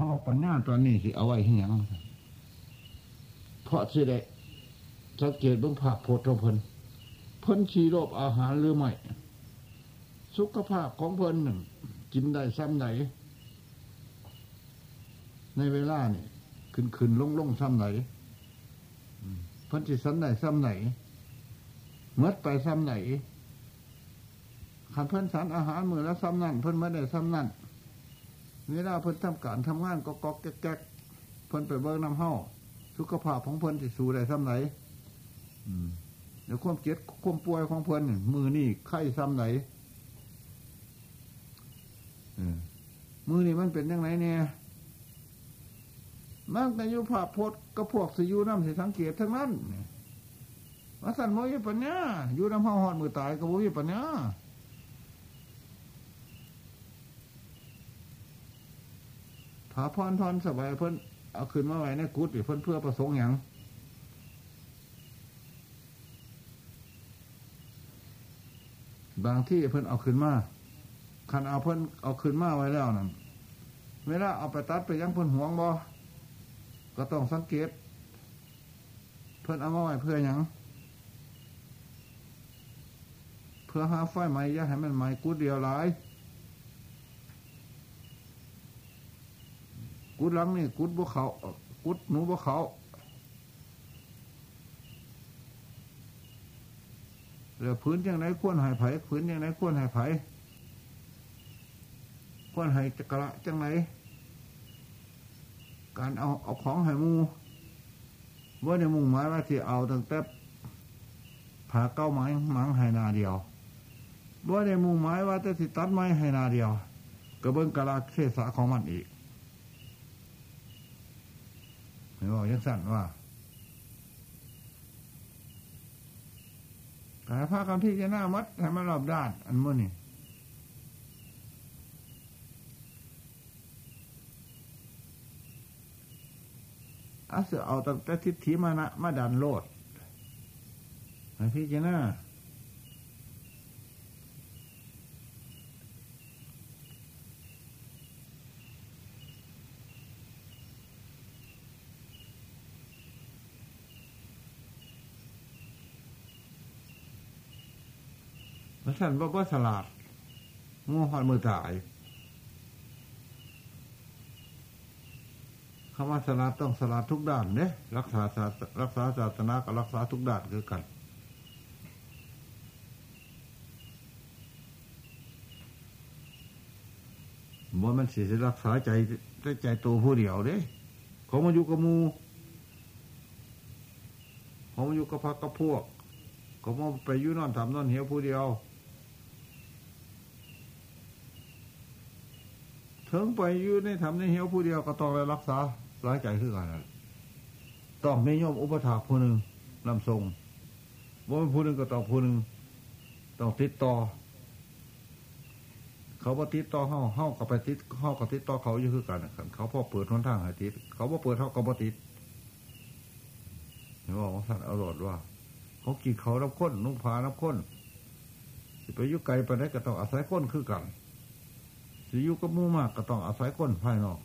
เขาเอาปัญญาตัวนี้สิเอาไว้ที่ยังเพราะสิได้สังเกตเบื้องภาพโพธิเพิ่นเพิ่นชีโรบอาหารหรือไม่สุขภาพของเพิ่นหนึ่งกินได้ซ้ำไหนในเวลานี่ขึ้นขึ้นลงลงซ้ำไหนเพิ่นสิสันไหนซ้ำไหนเมื่อไปซ้ำไหนขันเพิ่นสารอาหารมือแล้วซ้ำนั่นเพิ่นไม่ได้ซ้ำนั่น เวลาเพิ่นทำการทำงานก็กอกแก๊กเพิ่นไปเบิ้งน้ำเห่าสุขภาพของเพิ่นสิสูได้ซ้ำไหนเดี๋ยวความเจ็บความป่วยของเพิ่นมือนี่ไข้ซ้ำไหนมือนี่มันเป็นยังไงเนี่ยมักในยุภาพพดก็พวกสิยูน้ำสิสังเกตทั้งนั้นมาสั่นโมยปัญญาอยู่น้ำห้าหอดมือตายก็โมยปัญญา ผาพรทอนสบายเพิ่นเอาขึ้นมาไว้ในกุฏิเพิ่นเพื่อประสงค์อย่างบางที่เพิ่นเอาขึ้นมาคันเอาเพิ่นเอาขึ้นมาไว้แล้วนั่นเวลาเอาไปตัดไปยังเพิ่นห่วงบ่ก็ต้องสังเกต เพิ่นเอามาไว้เพื่ออย่างเพื่อหาไฟไหมอย่าให้มันไหมกุดเดียวหลาย กุดหลังนี่กุดบุเขากุดหนูบุเขาเหลือพื้นยังไงควรหายไผ่พื้นยังไงควรหายไผ่ควรหายจักระจังไหนการเอาเอาของให้มูว่าในมุ่งหมายว่าที่เอาตั้งแต่ผ่าเก้าไม้มังให้นาเดียวว่าในมุ่งหมายว่าจะติตัดไม้ให้นาเดียวกระเบื้องกะลาเทศะของมันอีกเห็นบอกยังสั่นว่าการพาคำที่จะหน้ามัดให้มันรอบด้าน อันมื่อนี่อาเสือเอาตั้งแต่ทิฏฐิมานะมาดันโลดพี่เจน่า พระสันบอกว่าสลาดงูหอดมือตายคำว่าสลาดต้องสลาดทุกด้านเนี่ยรักษาศาสรักษาศาสนากับรักษาทุกด้านคือกันว่ามันสิรักษาใจใจตัวผู้เดียวเด้เขามาอยู่กับมูเขามาอยู่กับพักกับพวกเขามาไปยุ่นอนทำนอนเหี่ยวผู้เดียว ถึงไปอยู่ในทำในเหวผู้เดียวก็ต้องรักษาร้ายใจขึ้นกันต้องไม่ยอมอุปถาผู้หนึ่งนำทรงว่าผู้หนึ่งก็ต้องผู้หนึ่งต้องติดต่อ เขาว่าติดต่อเข้าเข้ากับไปติดเข้ากับติดต่อเขาอยู่คือกันเขาพอเปิดทนทางให้ติด เขาว่าเปิดเท่ากับติดเห็นว่าสัตว์อรรถว่า เขากินเขารับค้นนุ่งผ้ารับค้นไปยุกไกลไปได้ก็ต้องอาศัยค้นคือกัน สิยุกับมูมากก็ต้องอาศัยคนภายนอก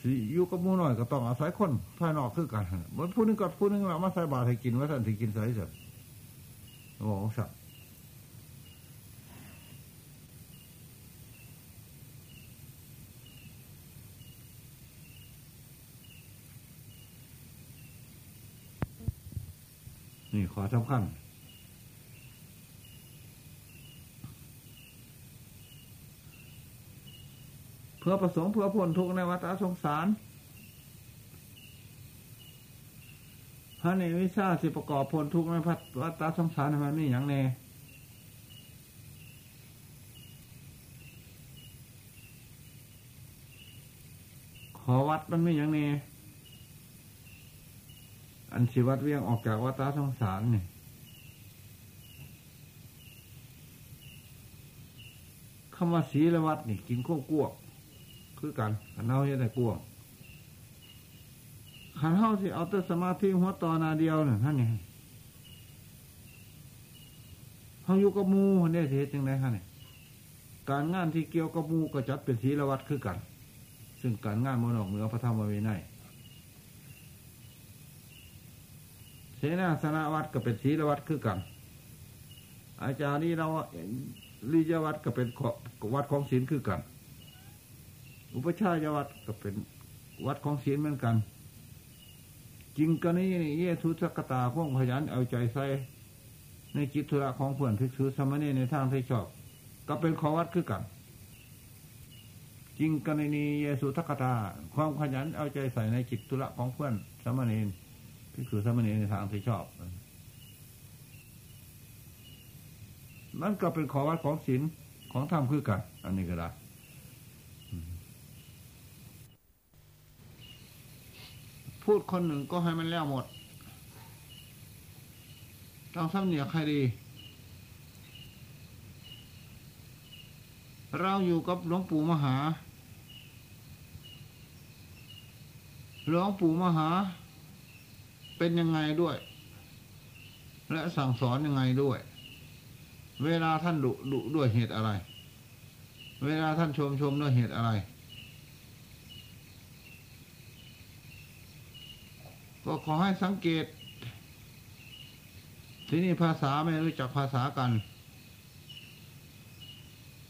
สิยุกับมูน้อยก็ต้องอาศัยคนภายนอกคือกันเหมือนผู้นึงกับผู้นึงเรามาใส่บาตรให้กินว่าท่านถึงกินใส่เสร็จบอกสัตว์นี่ขอสำคัญ พื่อประสงค์เพื่อพ้นทุกข์ในวัฏสงสาร พระในวิชาสิประกอบพ้นทุกข์ในวัฏสงสารมันนี่อย่างแน่ขอวัดมันไม่อย่างแน่อันชีวัดเวียงออกจากวัฏสงสารนี่คำว่าศีลวัดนี่กินข้าวกั่ว คือกันขันเท้าเฮ็ดได้กั่วขันเท้าสิเอาแต่สมาธิหัวตอนาเดียวเนี่ยท่านนี่เขาอยู่กับมูเนี่ยเทศจังไรฮะเนี่ยการงานที่เกี่ยวกับมูก็จัดเป็นศีลวัดคือกัน ซึ่งการงานมนอกเหนือพระธรรมวินัยเสนาสนะวัดก็เป็นศีลวัดคือกัน อาจารย์นี่เราลิยวัดก็เป็นวัดของศีลคือกัน อุปชายวัดก็เป็นวัดของศีลเหมือนกัน จริงกันนี้เยสุสกตาพ่วงพยันเอาใจใส่ในจิตธุระของเพื่อนภิกษุสมณีในทางที่ชอบ ก็เป็นขอวัดคือกัน จริงกันนี้เยสุทักตา ความขยันเอาใจใส่ในจิตธุระของเพื่อนสมณีภิกษุสมณีในทางที่ชอบมันก็เป็นขอวัดของศีลของธรรมคือกัน อันนี้ก็ได้ พูดคนหนึ่งก็ให้มันแล้วหมดต้องสำเนียกใครดี เราอยู่กับหลวงปู่มหา หลวงปู่มหา เป็นยังไงด้วย และสั่งสอนยังไงด้วย เวลาท่านดุดุด้วยเหตุอะไร เวลาท่านชมชมด้วยเหตุอะไร ก็ขอให้สังเกต ที่นี่ภาษาไม่รู้จักภาษากัน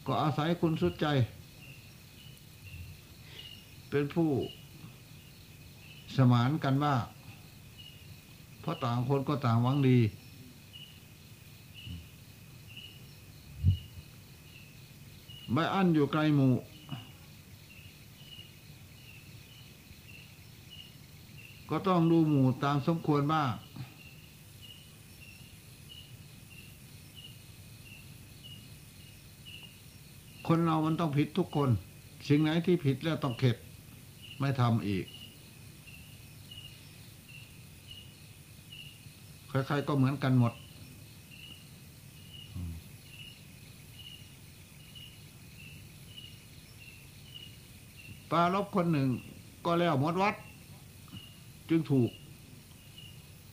ก็อาศัยคุณสุดใจ เป็นผู้สมานกันว่า เพราะต่างคนก็ต่างหวังดี ไม่อั้นอยู่ไกลหมู่ ก็ต้องดูหมู่ตามสมควรบ้างคนเรามันต้องผิดทุกคน สิ่งไหนที่ผิดแล้วต้องเข็ด ไม่ทำอีก ใครๆก็เหมือนกันหมดปาลบคนหนึ่งก็แล้วหมดวัด จึงถูก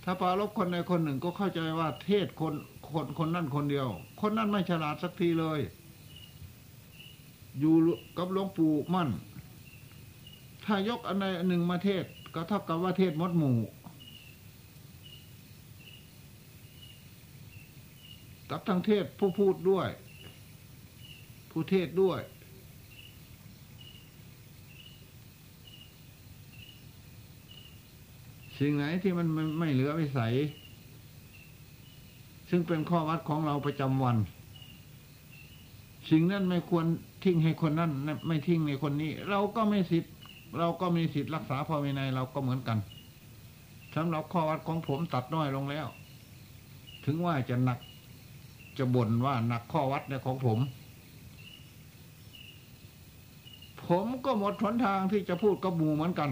ถ้าปาลบคนใดคนหนึ่งก็เข้าใจว่าเทศคนคนคนนั่นคนเดียว คนนั้นไม่ฉลาดสักทีเลย อยู่กับหลวงปู่มั่น ถ้ายกอันใดอันหนึ่งมาเทศก็เท่ากับว่าเทศมดหมู่กับทั้งเทศผู้พูดด้วย ผู้เทศด้วย สิ่งไหนที่มันไม่เหลือวิสัย ซึ่งเป็นข้อวัดของเราประจำวัน สิ่งนั้นไม่ควรทิ้งให้คนนั้นไม่ทิ้งในคนนี้ เราก็ไม่สิทธิ์ เราก็มีสิทธิ์รักษาพอวินัยเราก็เหมือนกันสำหรับข้อวัดของผมตัดน้อยลงแล้ว ถึงว่าจะหนักจะบ่นว่าหนักข้อวัดในของผม ผมก็หมดหนทางที่จะพูดกับหมู่เหมือนกัน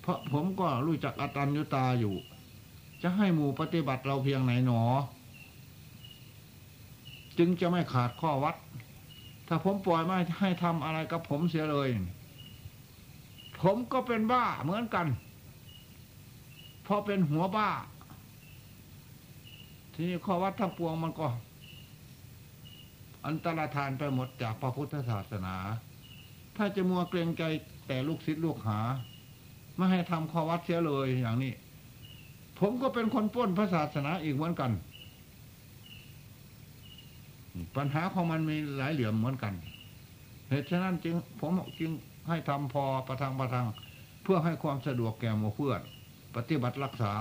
เพราะผมก็รู้จักอตัญญุตาอยู่ จะให้หมู่ปฏิบัติเราเพียงไหนหนอ จึงจะไม่ขาดข้อวัด ถ้าผมปล่อยไม่ให้ทำอะไรกับผมเสียเลย ผมก็เป็นบ้าเหมือนกันพราะเป็นหัวบ้า ทีนี้ข้อวัดทั้งปวงมันก็ อันตรธานไปหมดจากพระพุทธศาสนา ถ้าจะมัวเกรงใจแต่ลูกศิษย์ลูกหา ไม่ให้ทำข้อวัดเสียเลยอย่างนี้ ผมก็เป็นคนป้นพระศาสนาอีกเหมือนกัน ปัญหาของมันมีหลายเหลี่ยมเหมือนกัน เหตุฉะนั้นจึงผมจึงให้ทำพอประทังประทัง เพื่อให้ความสะดวกแก่หมู่เพื่อน ปฏิบัติรักษา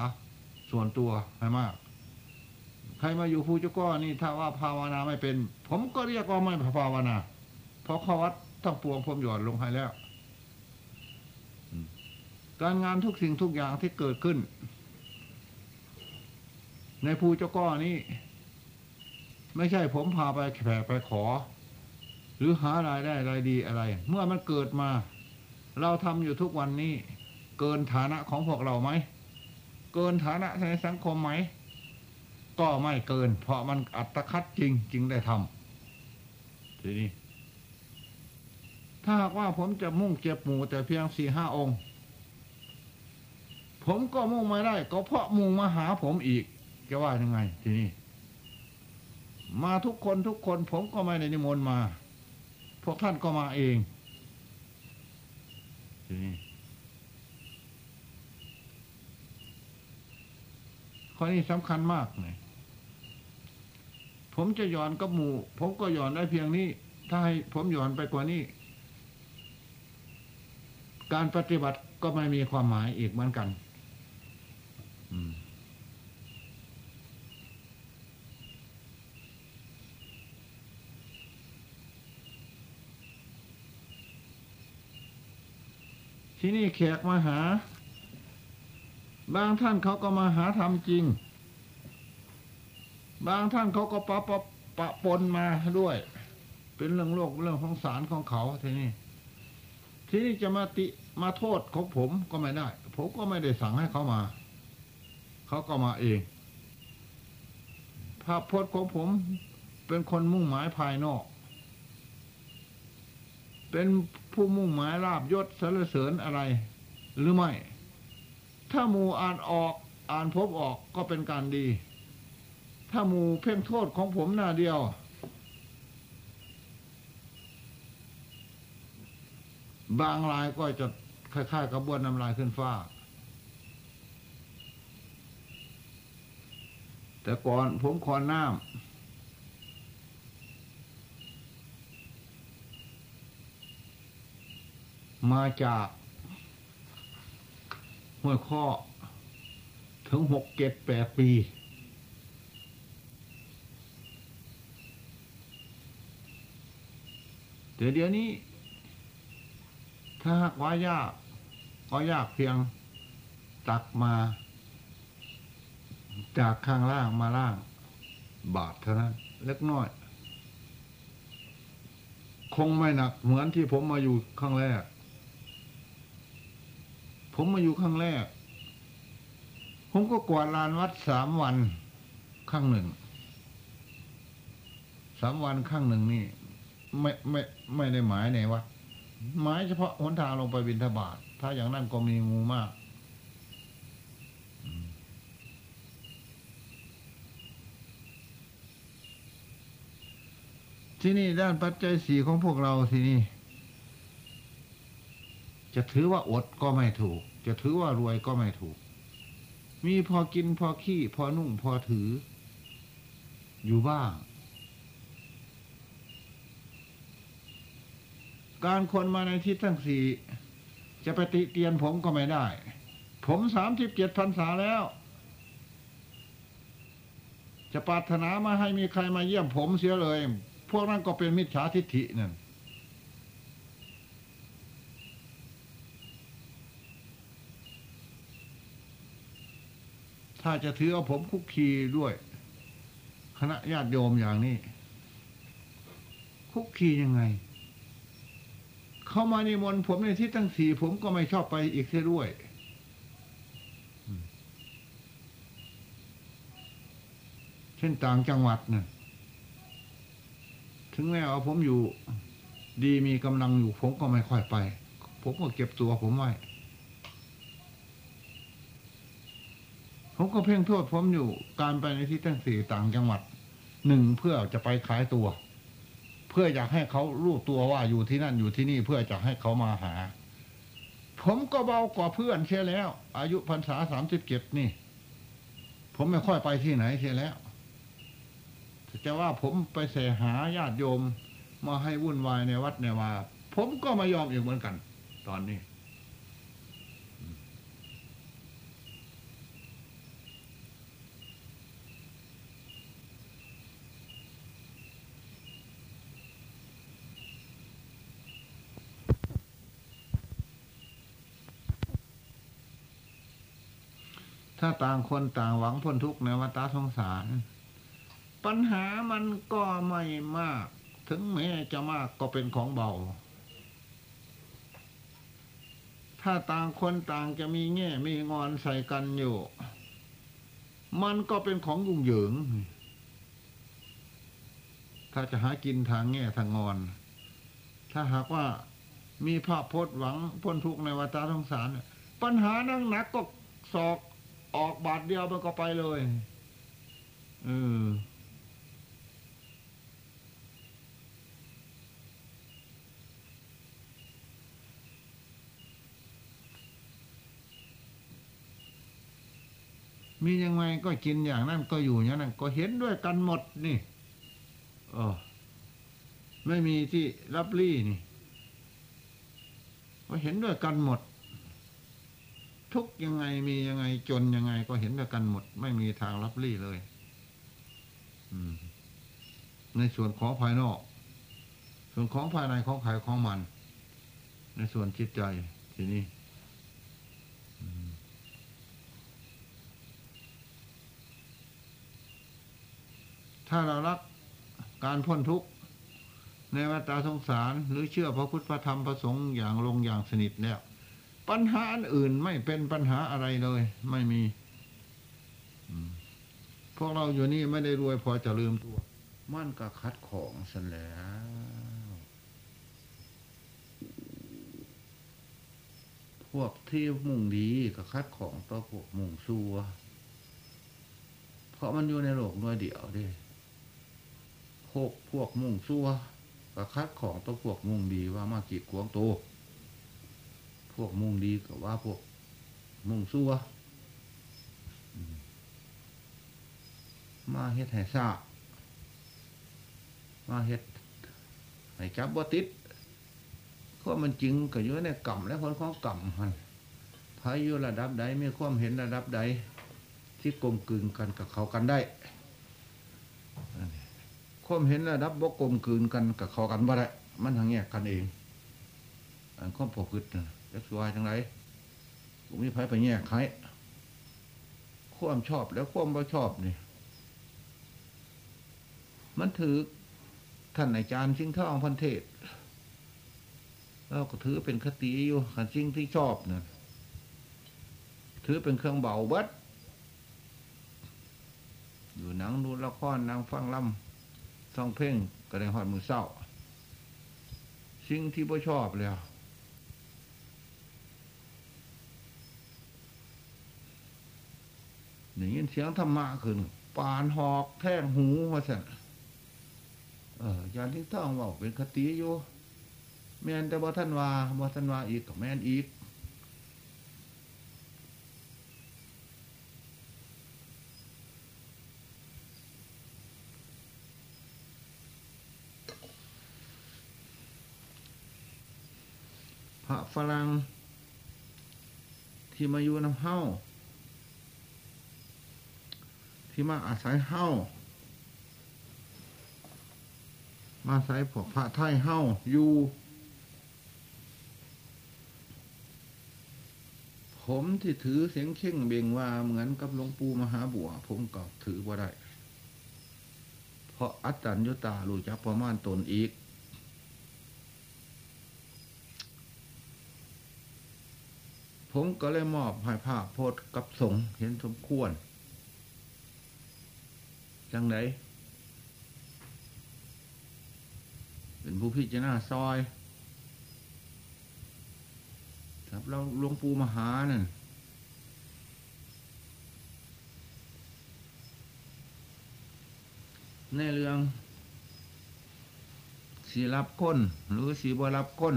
ส่วนตัวให้มาก ใครมาอยู่ภูจุก้อนี่ถ้าว่าภาวนาไม่เป็น ผมก็เรียกว่าไม่ภาวนา เพราะข้อวัดทั้งปวงผมหย่อนลงให้แล้วการงานทุกสิ่งทุกอย่างที่เกิดขึ้น ในภูเจ้าก้อนี้ ไม่ใช่ผมพาไปแผ่ไปขอ หรือหารายได้รายดีอะไร เมื่อมันเกิดมา เราทำอยู่ทุกวันนี้ เกินฐานะของพวกเราไหม เกินฐานะในสังคมไหม ก็ไม่เกิน เพราะมันอัตคัดจริงจึงได้ทำทีนี้ ถ้าหากว่าผมจะมุ่งเก็บหมูแต่เพียงสี่ห้าองค์ ผมก็มุ่งไม่ได้ ก็เพราะมุ่งมาหาผมอีก จะว่ายังไง ทีนี้ มาทุกคนทุกคน ผมก็ไม่ได้นิมนต์มา พวกท่านก็มาเองทีนี้ข้อนี้สำคัญมากเลย ผมจะย้อนกับหมู่ ผมก็ย้อนได้เพียงนี้ ถ้าให้ผมย้อนไปกว่านี้ การปฏิบัติก็ไม่มีความหมายอีกเหมือนกันที่นี่แขกมาหา บางท่านเขาก็มาหาทำจริง บางท่านเขาก็ปะปะปะปนมาด้วย เป็นเรื่องโลกเรื่องของสารของเขาทีนี้ที่นี่จะมาติมาโทษของผมก็ไม่ได้ ผมก็ไม่ได้สั่งให้เขามา เขาก็มาเองภาพพจน์ของผมเป็นคนมุ่งหมายภายนอก เป็นผู้มุ่งหมายลาบยศสรรเสริญอะไร หรือไม่ ถ้ามูอ่านออก อ่านพบออกก็เป็นการดี ถ้าหมูเพ่งโทษของผมหน้าเดียว บางรายก็จะคล้ายๆกระบวนน้ำลายขึ้นฟ้า แต่ก่อนผมขอน้ำมาจากห้วยข้อถึงหกเจ็ดแปดปี เดี๋ยวเดี๋ยวนี้ ถ้าหากว่ายากก็ยากเพียงตักมา จากข้างล่างมาล่าง บาทเท่านั้น เล็กน้อย คงไม่หนัก เหมือนที่ผมมาอยู่ข้างแรก ผมมาอยู่ข้างแรก ผมก็กวาดลานวัดสามวันข้างหนึ่งสามวันข้างหนึ่งนี่ ไม่ไม่ไม่ได้หมายในวัดหมายเฉพาะหนทางลงไปบินทบาทถ้าอย่างนั้นก็มีงูมากที่นี่ด้านปัจจัยสีของพวกเราที่นี่ จะถือว่าอดก็ไม่ถูก จะถือว่ารวยก็ไม่ถูก มีพอกินพอขี้ พอนุ่งพอถือ อยู่บ้าง การคนมาในที่ทั้งสี่จะปติเตียนผมก็ไม่ได้ ผมสามสิบเจ็ดพรรษาแล้ว จะปรารถนามาให้มีใครมาเยี่ยมผมเสียเลย พวกนั้นก็เป็นมิจฉาทิฏฐินั่นถ้าจะถือเอาผมคุกคีด้วย คณะญาติโยมอย่างนี้ คุกคียังไง เขามานิมนต์ผมในที่ตั้งสี่ผมก็ไม่ชอบไปอีกเสียด้วยเช่นต่างจังหวัดนะ่ะถึงแม้ว่าผมอยู่ดีมีกำลังอยู่ผมก็ไม่ค่อยไป ผมก็เก็บตัวผมไว้ ผมก็เพ่งโทษผมอยู่การไปในที่ตั้งสี่ต่างจังหวัด หนึ่งเพื่อจะไปขายตัวเพื่ออยากให้เขารู้ตัวว่าอยู่ที่นั่นอยู่ที่นี่เพื่อจะให้เขามาหา ผมก็เบากว่าเพื่อนเชียแล้ว อายุพรรษาสามสิบเจ็ดนี่ ผมไม่ค่อยไปที่ไหนเชียแล้วจะว่าผมไปเสหาญาติโยมมาให้วุ่นวายในวัดในว่าผมก็ไม่ยอมอีกเหมือนกัน ตอนนี้ ถ้าต่างคนต่างหวังพ้นทุกข์ในวัฏสงสาร ปัญหามันก็ไม่มาก ถึงแม้จะมากก็เป็นของเบา ถ้าต่างคนต่างจะมีแง่มีงอนใส่กันอยู่ มันก็เป็นของยุ่งเหยิง ถ้าจะหากินทางแง่ทางงอน ถ้าหากว่ามีภาพพจน์หวังพ้นทุกข์ในวัฏสงสาร ปัญหานั่งหนักก็สอก ออกบาทเดียวมันก็ไปเลยเออมียังไงก็กินอย่างนั้นก็อยู่อย่างนั้นก็เห็นด้วยกันหมดนี่ออไม่มีที่รับรี่นี่ ก็เห็นด้วยกันหมด ทุกยังไงมียังไงจนยังไงก็เห็นด้วยกันหมด ไม่มีทางรับรี่เลยในส่วนของภายนอก ส่วนของภายในของขายของมัน ในส่วนจิตใจทีนี้ถ้าเรารักการพ้นทุกข์ในวัฏสงสารหรือเชื่อพระพุทธพระธรรมพระสงฆ์อย่างลงอย่างสนิทแล้ว ปัญหาอื่นไม่เป็นปัญหาอะไรเลย ไม่มีพวกเราอยู่นี่ไม่ได้รวยพอจะลืมตัว มันก็คัดของสันแล้วพวกที่มุ่งดีก็คัดของต่อพวกมุ่งซัวเพราะมันอยู่ในโลกน้อยเดียวดิพวกพวกมุ่งซัวก็คัดของต่อพวกมุ่งดีว่ามากีดขวงโต พวกมุ่งดีก็ว่าพวกมุ่งซัวมาเฮ็ดให้ทรามาเฮ็ดให้จับบ่ติดเพราะมันจริงก็อยู่ในกรรมและคนของกรรมหันพายอยู่ระดับใดมีความเห็นระดับใด ที่กลมกลืนกันกับเขากันได้ความเห็นระดับบ่กลมกลืนกันกับเขากันบ่ได้ มันทางแยกกันเองอันความปกติ จะสวยจังไรผมมีไผไปแยกใครความชอบแล้วความบ่ชอบนี่มันถือท่านอาจารย์ชิงท่องพันเทศเราก็ถือเป็นคติอยู่ขันสิ่งที่ชอบนี่ยถือเป็นเครื่องเบาบัดอยู่หนังดูละครนางฟังล่ำท่องเพ่งกระเด็นหอดมือเศร้าสิ่งที่บ่ชอบแล้ว นี่ยินเสียงธรรมะขึ้นปานหอกแท่งหูมาสั่นเออยานที่ต้องบอกเป็นคติอยู่แม่นแต่บ่ท่านว่าบ่ท่านว่าอีกก็แม่นอีกพระฝรั่งที่มาอยู่น้ำเฮ้า ที่มาอาศัยเฮ้ามาใส่พวกพระไทยเฮ้าอยู่ผมที่ถือเสียงเข่งเบ่งว่าเหมือนกับหลวงปู่มหาบัว ผมก็ถือว่าได้ เพราะอัตตัญญตารู้จักประมาณตนอีก ผมก็เลยมอบให้ภาพโพดกับสงเห็นสมควร จังไหนเป็นผู้พิจารณาซอยครับเราหลวงปู่มหาเนั่นในเรื่องสีรับก้นหรือสีบ่รับก้น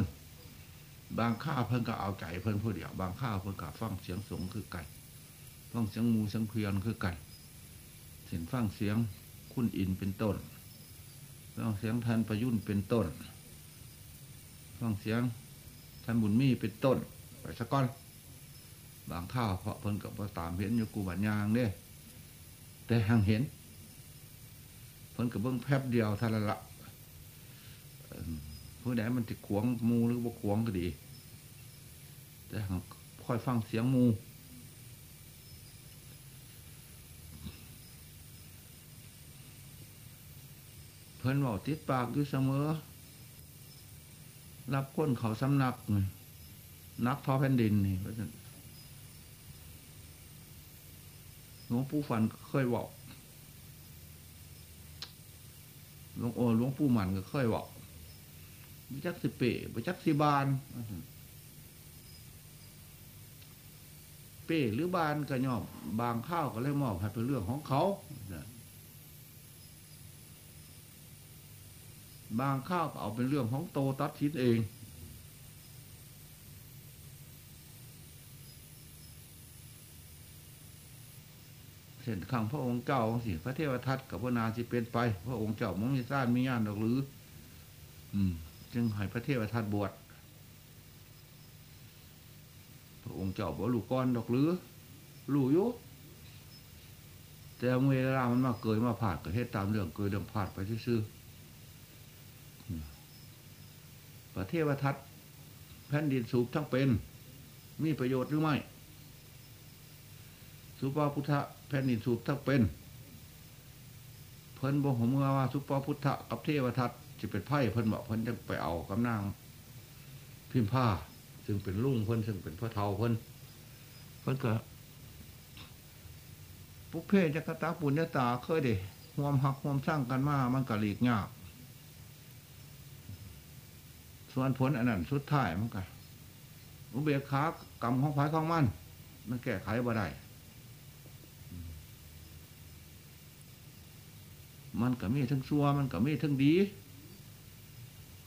บางข้าเพิ่นก็เอาใจเพิ่นผู้เดียว บางข้าเพิ่นก็ฟังเสียงสงคือไก่ฟังเสียงมูเสียงเพียนคือไก่ เสียงฟังเสียงคุณอินเป็นต้นฟังเสียงท่านประยุ่นเป็นต้นฟังเสียงท่านบุญมีเป็นต้น ไปสักก้อนบางข้าวเพราะเพิ่นกับตามเห็นอยู่กูบัญญางเด้แต่ห่างเห็นเพิ่นกับเบิ้งแพบเดียวท่านละผู้ใดมันติดขวงมูหรือว่ขวงก็ดี แต่ค่อยฟังเสียงมู เพิ่นบอกติดปากอยู่เสมอ รับก้นเขาสำนักนักทอแผ่นดินนี่เพราะฉะนั้นหลวงปู่ฟันเคยบอกหลวงโอหลวงปู่หมันก็เคยบอกบิจักสิเปบิจักสิบาน เป้หรือบานก็ยอบบางข้าวก็เลยมอบให้เป็นเรื่องของเขา บางข้าวก็เอาเป็นเรื่องของโตตัดทิศเองผช่นขังพระองค์เจ้าสิพระเทวทัตกับพระนางสิเป็นไป พระองค์เจ้ามันมีซ่านมีญาณหรือ อืม จึงให้พระเทวทัตบวชพระองค์เจ้าบอกลูกก้อนดอกหรือลูกยุแต่เวลามันมาเกยมาผาดก็เฮ็ดตามเรื่องเกยเรื่องผาดไปซื่อ ระเทวทัตแผ่นดินสูบทั้งเป็น มีประโยชน์หรือไม่ สุปาพุทธะแผ่นดินสูบทั้งเป็น เพิ่นบอกผมว่าสุปาพุทธะกับเทวทัตจะเป็นไพ่เพิ่นบอกเพิ่นจะไปเอากำนางพิมพ์ผ้า ซึ่งเป็นลุงเพิ่นซึ่งเป็นพ่อเทาเพิ่นเพิ่นก็ปุกเพจักตาปุญญาตาเคยเด้ห่วมหักห่วมสร้างกันมา มันก็หลีกยาก ส่วนผลอันนั้นสุดท้ายมันก็อุเบกขากรรมของภายของมันมันแก้ไขบ่ได้มันก็มีทั้งซัวมันก็มีทั้งดี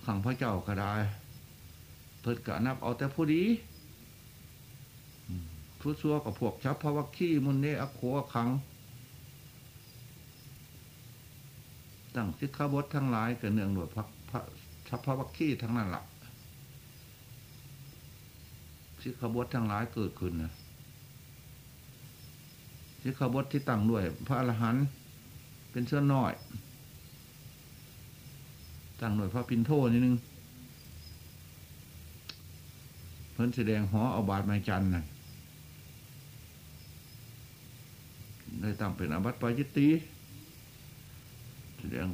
ขังพระเจ้าก็ได้เพิ่นกะนับเอาแต่ผู้ดีผู้ซัวกับพวกชับพระวักขี้มุนเนอโคขังตั้งสิกขาบททั้งหลายกับเนื่องหนวดพระพระ ชับพวักขี้ทั้งนั้นละ่ะสิกขาบททั้งหลายเกิดขึ้นนะสิกขาบทที่ตั้งด้วย พระอรหันต์เป็นเสื้อน้อย ตั้งหน่วยพระปินโทนิดนึงเพิ่นแสดงหอเอาบาทไม้จันนะได้ตั้งเป็นอาบัติปาจิตีแสดง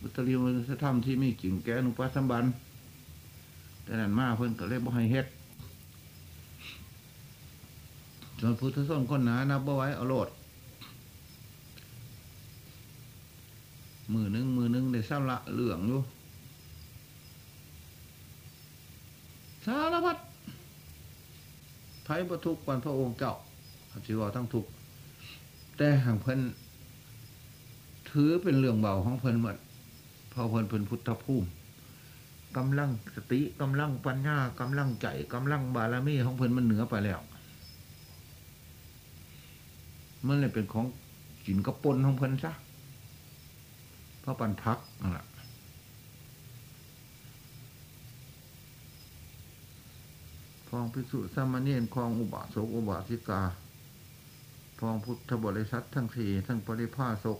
บุตรีมันจะทำที่มีกิ่งแก้นุปัสสัมบันแต่นั้นมาเพิ่นก็เลยบ่ให้เฮ็ดส่วนพุทธส้นคนหนานับบ่ไว้เอาโลดมือนึงมือนึงได้ซ้ำละเหลืองอยู่สารพัดไพ่ประทุกวันพระองค์เจ้าชีวาทั้งทุกแต่ห่างเพิ่นถือเป็นเรื่องเบาของเพิ่นหมด พอเพิ่นเป็นพุทธภูมิกำลังสติกำลังปัญญากำลังใจกำลังบารมีของเพิ่นมันเหนือไปแล้วมันเลยเป็นของกินกระปนของเพิ่นซะเพราะปันพักนั่นแหละพองพิสุสามเณรคองอุบาสกอุบาสิกาพองพุทธบริษัททั้งสี่ทั้งปริภาสก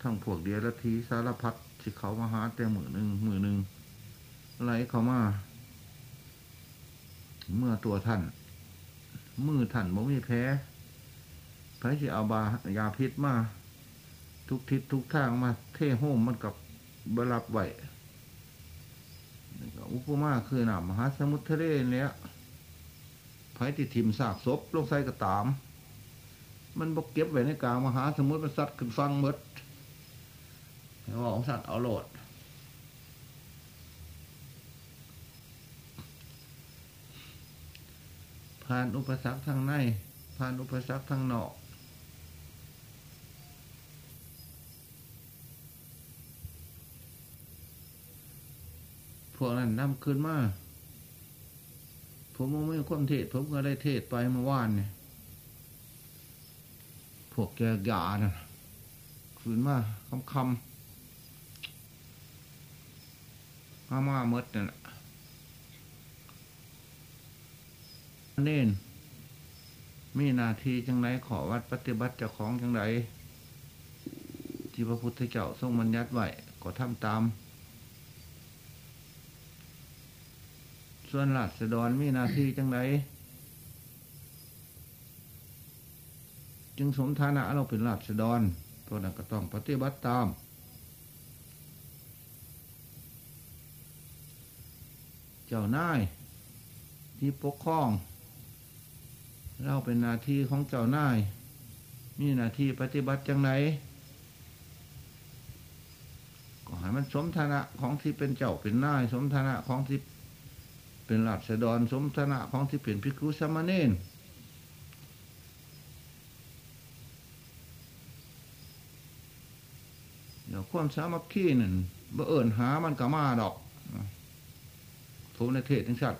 ทั้งพวกเดียรทีสารพัดที่เขามาหาแต่มือหนึ่งมือหนึ่งไหลเขามา เมื่อตัวท่าน มือท่านบ่มีแพ้พระสิเอาบายาพิษมา ทุกทิศทุกทางมา เท่โฮมมันกับบรับไหวอุปมาคือหนามหาสมุทรทะเลเนี้ยไผ่ติทิมสากศพลงใส่กระตาม มันบกเก็บไว้ในกลางมหาสมุทรมันสัตว์ขึ้นฟังมด ว่าของสัตว์เอาโหลด ผ่านอุปสรรคทางใน ผ่านอุปสรรคทางนอกพวกนั้นนำขึ้นมา ผมไม่ความเทศ ผมก็ได้เทศไปเมื่อวานเนี่ย พวกแกยานะขึ้นมาคำคำ มามาเมดนั่นเน้นมีนาทีจังไรขอวัดปฏิบัติเจ้าของจังไรที่พระพุทธเจ้าทรงบัญญัติไว้ก็ทำตาม ส่วนหลัดสดอนมีนาทีจังไรจึงสมฐานะเราเป็นหลัดสดอนตัวนั้นก็ต้องปฏิบัติตาม เจ้านาย ที่ปกครอง เราเป็นหน้าที่ของเจ้านาย มีหน้าที่ปฏิบัติจังไหนก็ให้มันสมฐานะของที่เป็นเจ้าเป็นนาย สมฐานะของที่เป็นหลัดสดอนสมฐานะของที่เป็นพิคุสมณเณรเดี๋ยวความสามัคคีนั่นบ่เอิญหามันก็มาดอก ผมในเทศทั้งชัด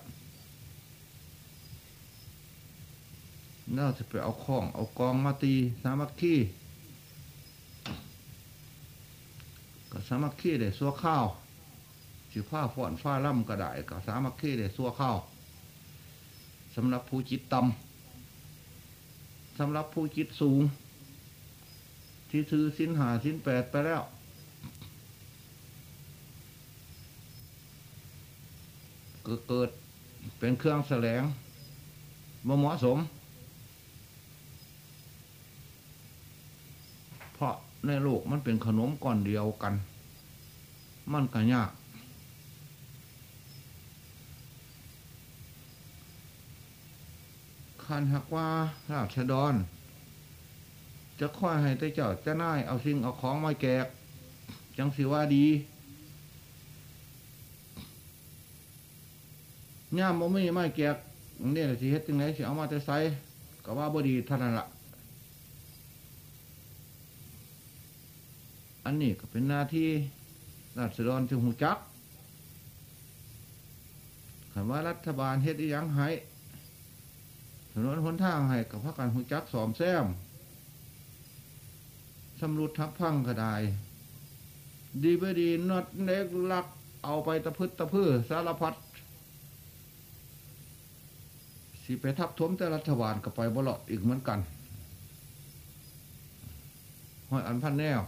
น่าจะไปเอาข้อง เอากองมาตี สามัคคีก็สามัคคีได้ซัวข้าวสิผ้าฝอนฟ้าล่ำกระไดก็สามัคคีได้ซัวข้าวสำหรับผู้จิตต่ำสำหรับผู้จิตสูง ที่ซื้อสินหาสินแปดไปแล้ว เกิดเป็นเครื่องแสลงบ่เหมาะสม เพราะในโลกมันเป็นขนมก่อนเดียวกัน มันก็ยากคันหักว่าราชดรจะค่อยให้แต่เจ้าจะน่ายเอาสิ่งเอาของมาแกกจังสิว่าดี ย่ามบ่มีไม้แกกนี่แหละสิเฮ็ดจังไงสิเอามาแต่ไซก็ว่าบ่ดีเท่านั้นละอันนี้ก็เป็นหน้าที่ราษฎรจึงหูจักคำว่ารัฐบาลเฮ็ดยังให้ถนนหนทางให้กับพระการหูจักสอมแซมสำรุดทับพังก็ได้ดีไม่ดีนอดเล็กลัก เอาไปตะพึดตะพื้สารพัด สิไปทับทมแต่รัฐบาลก็ไปบลอดอีกเหมือนกันห้อยอันพันแนว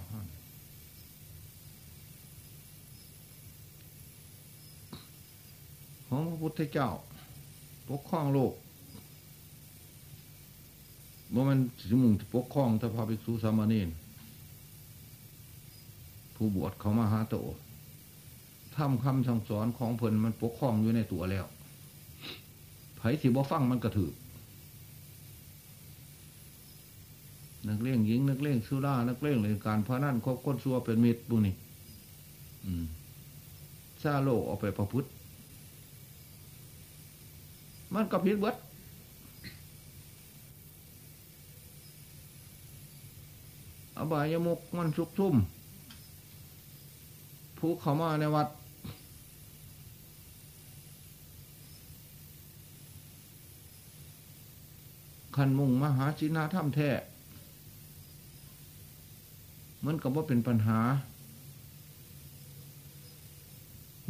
ของพระพุทธเจ้า ปกครองโลกว่ามันสมุงปกครองถ้าพาไปสู่สามเณรผู้บวชเขามาหาโตทำคำสั่งสอนของเพลินมันปกครองอยู่ในตัวแล้ว ไผสิบ่ฟังมันกระถือนักเลี้ยงหญิง นักเลี้ยงสุรานักเลี้ยงเลยการพนันคบก้นซัวเป็นมิตรบุนี่ซาโลกออกไปประพฤติมันก็ผิดเบิดอบายมุกมันชุกชุ่มผู้เข้ามาในวัด ขันมุ่งมหาชินาธรรมแท้มันก็ว่าเป็นปัญหา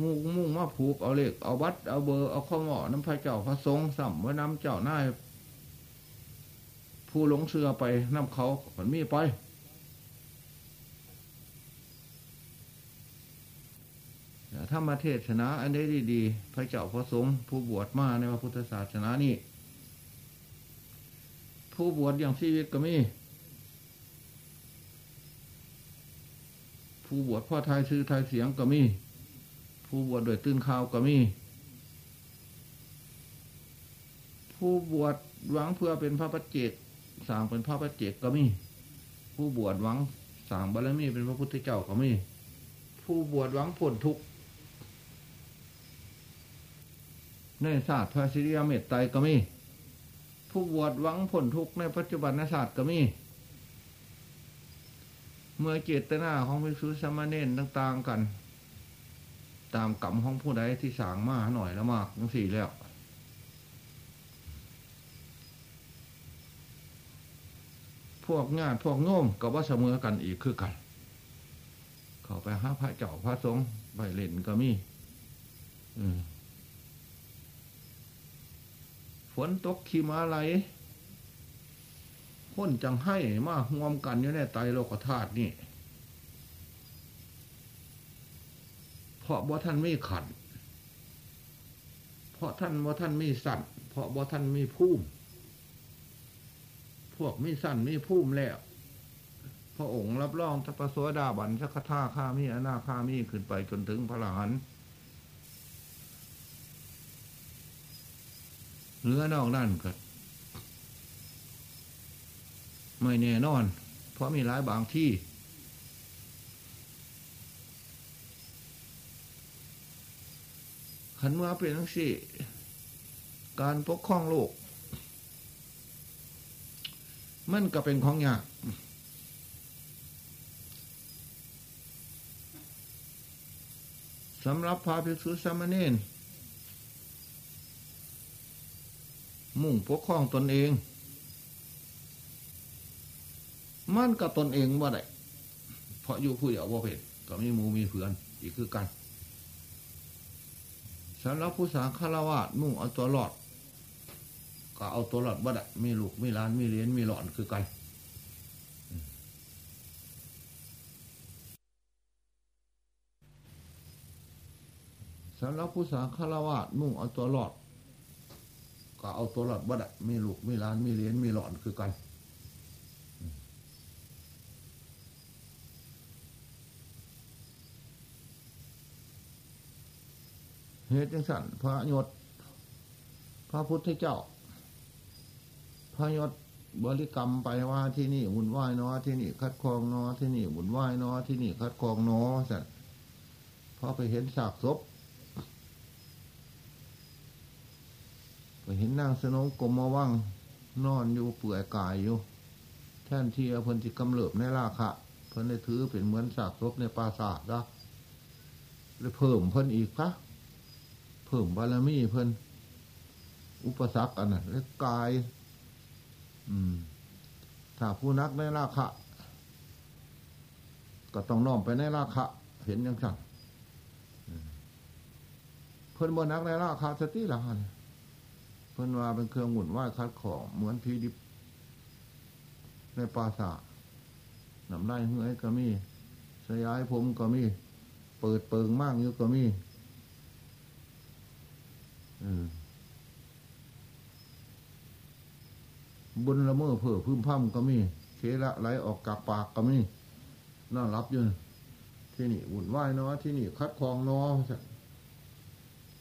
มุ่งมุ่งมาผูกเอาเลขเอาวัดเอาเบอร์เอาข้อหมอน้ำพระเจ้าพระสงฆ์สัมว่าน้ำเจ้าหน้าผู้หลงเชื่อไปน้ำเขามันมีไป ถ้ามาเทศนาอันนี้ดีๆ พระเจ้าพระสงฆ์ผู้บวชมาในพระพุทธศาสนานี่ ผู้บวชอย่างชีวิตก็มี ผู้บวชพ่อทายซื้อทายเสียงก็มี ผู้บวชโดยตื่นข่าวก็มี ผู้บวชหวังเพื่อเป็นพระปัจเจกสางเป็นพระปัจเจกก็มี ผู้บวชหวังสางบารมีเป็นพระพุทธเจ้าก็มี ผู้บวชหวังผลทุกในศาสตร์พระสิริยเมตไตรก็มี ผู้บวชหวังผลทุกข์ในปัจจุบันศาสตร์ก็มี เมื่อเจตนาของพิสุสมณเณรต่าง ๆกัน ตามกรรมของผู้ใดที่สางมาหน่อยละมากทั้งสี่แล้วพวกงานพวกโน้มก็ว่าเสมอกันอีกคือกัน เขาไปหาพระเจ้าพระสงฆ์ไปเล่นก็มี อืม ฝนตกขีมาไหลพ้นจังให้มาห่วมกันอยู่ในไตโลกธาตุนี่เพราะบ่ท่านไม่ขัน เพราะท่านบ่ท่านไม่สั่นเพราะบ่ท่านไม่พุ่มพวกไม่สั่นไม่พุ่มแล้ว พระองค์รับรองทัพโสดาบันสักท่าข้ามีอนาข้ามีขึ้นไปจนถึงพระหลาน เนื้อนอกนั่นก็ไม่แน่นอน เพราะมีหลายบางที่ ขันว่าเป็นทั้งสี่ การปกครองโลก มันก็เป็นของยากสำหรับพระภิกษุสามเณร มุ่งปกครองตนเอง มันกับตนเองว่าได้เพราะอยู่ผู้เดียวว่าเพศก็มีมูมีเพื่อน อีกคือกันสำหรับผู้สาคารวะมุ่งเอาตัวรอด ก็เอาตัวรอดว่าได้มีลูกมีล้านมีเลี้ยนมีหลอนคือกันสำหรับผู้สาคารวะมุ่งเอาตัวรอด ก็เอาตัวรอดว่ได้มีลูกมีล้านมีเลี้ยนมีหลอนคือกันเหตุจังสันพระยศพระพุทธเจ้า พระยศบริกรรมไปว่าที่นี่หุ่นไหวนอที่นี่ คัดคลองนอที่นี่หุ่นไหวนอที่นี่ คัดคลองนอสันพอไปเห็นสากศพ ไปเห็นนางสนงกรมมาว่างนอนอยู่เปื่อยกายอยู่แท่นที่อพันธิกำเริบในราคะเพิ่นได้ถือเป็นเหมือนสากศพในปราสาทนะเลยเพิ่มเพิ่นอีกคะเพิ่มบารมีเพิ่นอุปสรรคอันนั้นแล้วกาย อืม ถ้าผู้นักในราคะ ก็ต้องน้อมไปในราคะ เห็นยังสั่งเพิ่นบนนักในราคะสติละหัน พิ่นว่าเป็นเครื่องหมุนไหวคัดของเหมือนพีดิบ ในปราสาทน้ำลายเหื่อยก็มีสยายผมก็มี เปิดเปิงมากอยู่ก็มีบุญละเมอเพื่อพึ่มพ่ำก็มีเคละไหลออกจากปากก็มีน่ารับอยู่ที่นี่วุ่นวายเนาะที่นี่คัดคลองเนาะ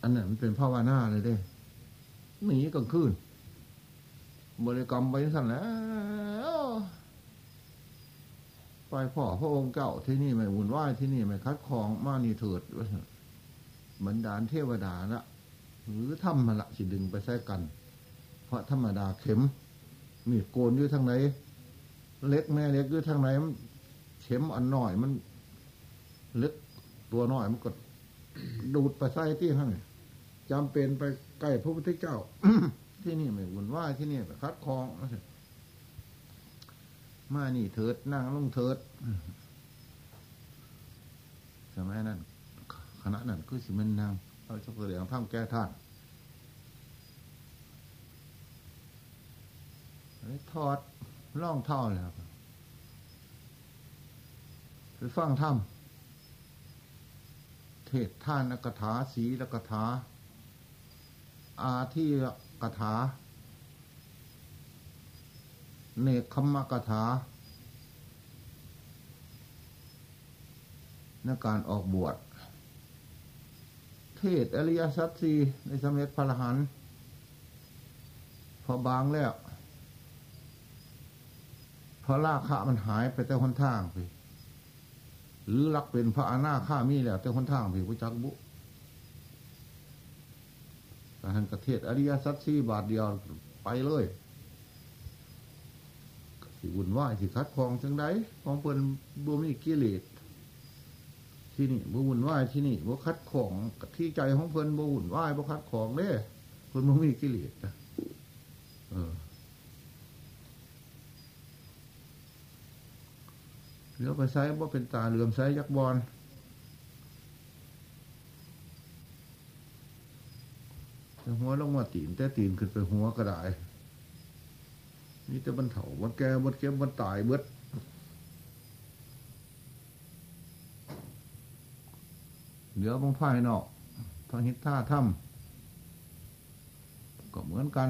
อันนั้นมันเป็นภาวนาเลยเด้ หนีกลางคืนบริกรรมไปสั่นแล้วไปพ่อพระองค์เก่าที่นี่ไม่วุ่นวายที่นี่ไม่คัดคลองมานี่เถิดบรรดาเทวดาละหรือทำมาละสิดึงไปใส่กัน เพราะธรรมดาเข็ม มีโกนอยู่ทางไหน เล็กแม่เล็กอยู่ทางไหนเข็มอันหน่อยมันเล็กตัวน้อยมันก็ดูดไปใส่ที่ข้างจำเป็นไป ใกล้พระพุทธเจ้าที่นี่ไม่วุ่นวายที่นี่คัดคลองมานี่เถิดนั่งลงเถิดสมัยนั้นคณะนั้นคือสิมันนางเราจะเรียงท่ามแก้ท่านทอดล่องเท่าเลยครับไปฟังถ้ำเทศท่านกถาสีละกถา อาที่กถา เนคขมกถา ในการออกบวช เทศอริยสัจสี่ในสมัยพระรหันพอบางแล้ว พอราคะมันหายไปแต่คนทางไปหรือรักเป็นพระอนาคามีแล้วแต่คนทางไปพระจักบุ การกระเทศอริยสัจสี่บาทเดียวไปเลยสิวุ่นวายสิคัดคลองจังไดของเปิ่นบ่มีกิเลสที่นี่บ่วุ่นวายที่นี่บ่คัดของที่ใจของเพิ่นบ่วุ่นวายบ่คัดของเด้เพิ่นบ่มีกิเลสเออเดี๋ยวไปใช้ว่เป็นตาเหลื่อมใช้ยักบอลแต่ หัวลงมาตีนแต่ตีนขึ้นไปหัวก็ได้นี่จะบรรเทาบรรแก่บรรเก็บบรรตายเบิดเหลือบางภายนอกทางหิท่าถ้ำก็เหมือนกัน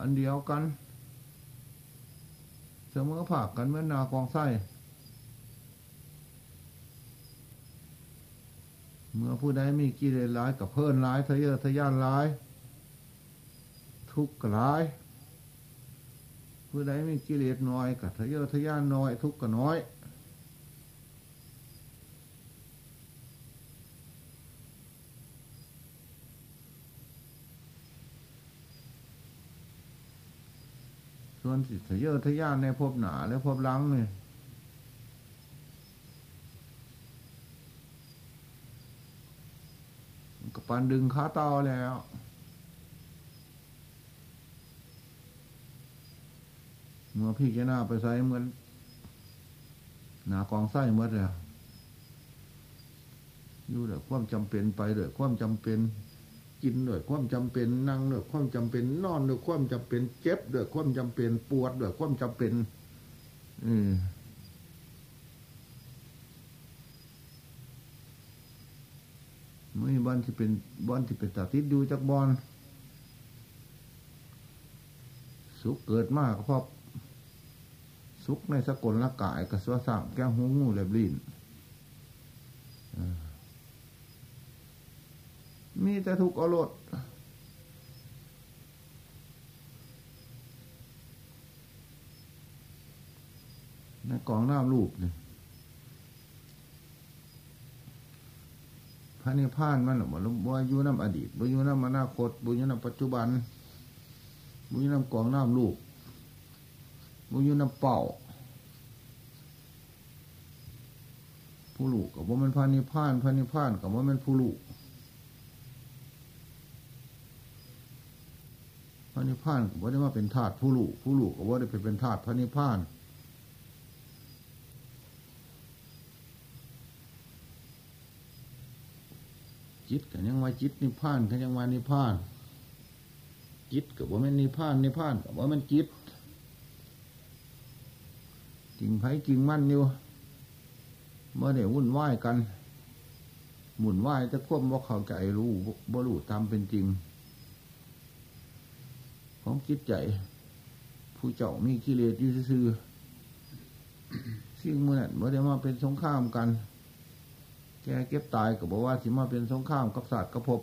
อันเดียวกัน เสมอผักกันเหมือนนากองไส้ เมื่อผู้ใดมีกิเลสร้ายกับเพิ่นร้ายทะเยอทะยานร้าย ทุกข์ร้าย ผู้ใดมีกิเลสน้อยกับทะเยอทะยานน้อย ทุกข์ก็น้อยส่วนสิทะเยอทะยานในภพหนาและภพลังเนี่ยก็ปันดึงขาต่อแล้ว เมื่อผู้ใดมีกิเลสน้อย กับปานดึงขาต่อแล้ว เมื่อพี่จะหน้าไปใส่เหมือนหนากองไส้เมื่อแล้วอยู่เลยความจำเป็นไปเลยความจำเป็นกินด้วยความจำเป็นนั่งด้วยความจำเป็นนอนด้วยความจำเป็นเจ็บด้วยความจำเป็นปวดด้วยความจำเป็น อืม ไม่บ้านที่เป็นบ้านที่เป็นตาติดอยู่จากบอลสุขเกิดมากเพราะสุขในสกลละกายกับสวสามแก้วหูงูแลบลีนมีแต่ทุกข์อรดในกองน้ำรูปนี่พ ระนิพพานมันหรือบ่บ่อยู่น้ำอดีตบ่อยู่น้ำอนาคตบ่อยู่น้ำปัจจุบันบ่อยู่น้ำกองน้ำรูปบ่อยู่น้ำเป่าผู้ลูกกับว่ามันพระนิพพานพระนิพพานกับว่ามันผู้ลูกพระนิพพานกับว่าได้มาเป็นธาตุผู้ลูกผู้ลูกกับว่าได้ไปเป็นธาตุพระนิพพาน จิตกันยังว่าจิตนิพพานกันยังว่านิพพาน จิตกับว่ามันนิพพานนิพพานกับว่ามันจิตจริงไผ่จริงมั่นอยู่เมื่อเนี่ยวุ่นวายกันหมุนวายจะควบว่าเข้าใจรู้บ่รู้ตามเป็นจริง ของจิตใจ ผู้เจ้ามีกิเลสอยู่ซื่อสิ่งเมื่อนั้นเมื่อได้มาเป็นสงครามกัน กเก็บตายก็บอกว่าสิมาเป็นสงครามกับศาสตร์กระพบ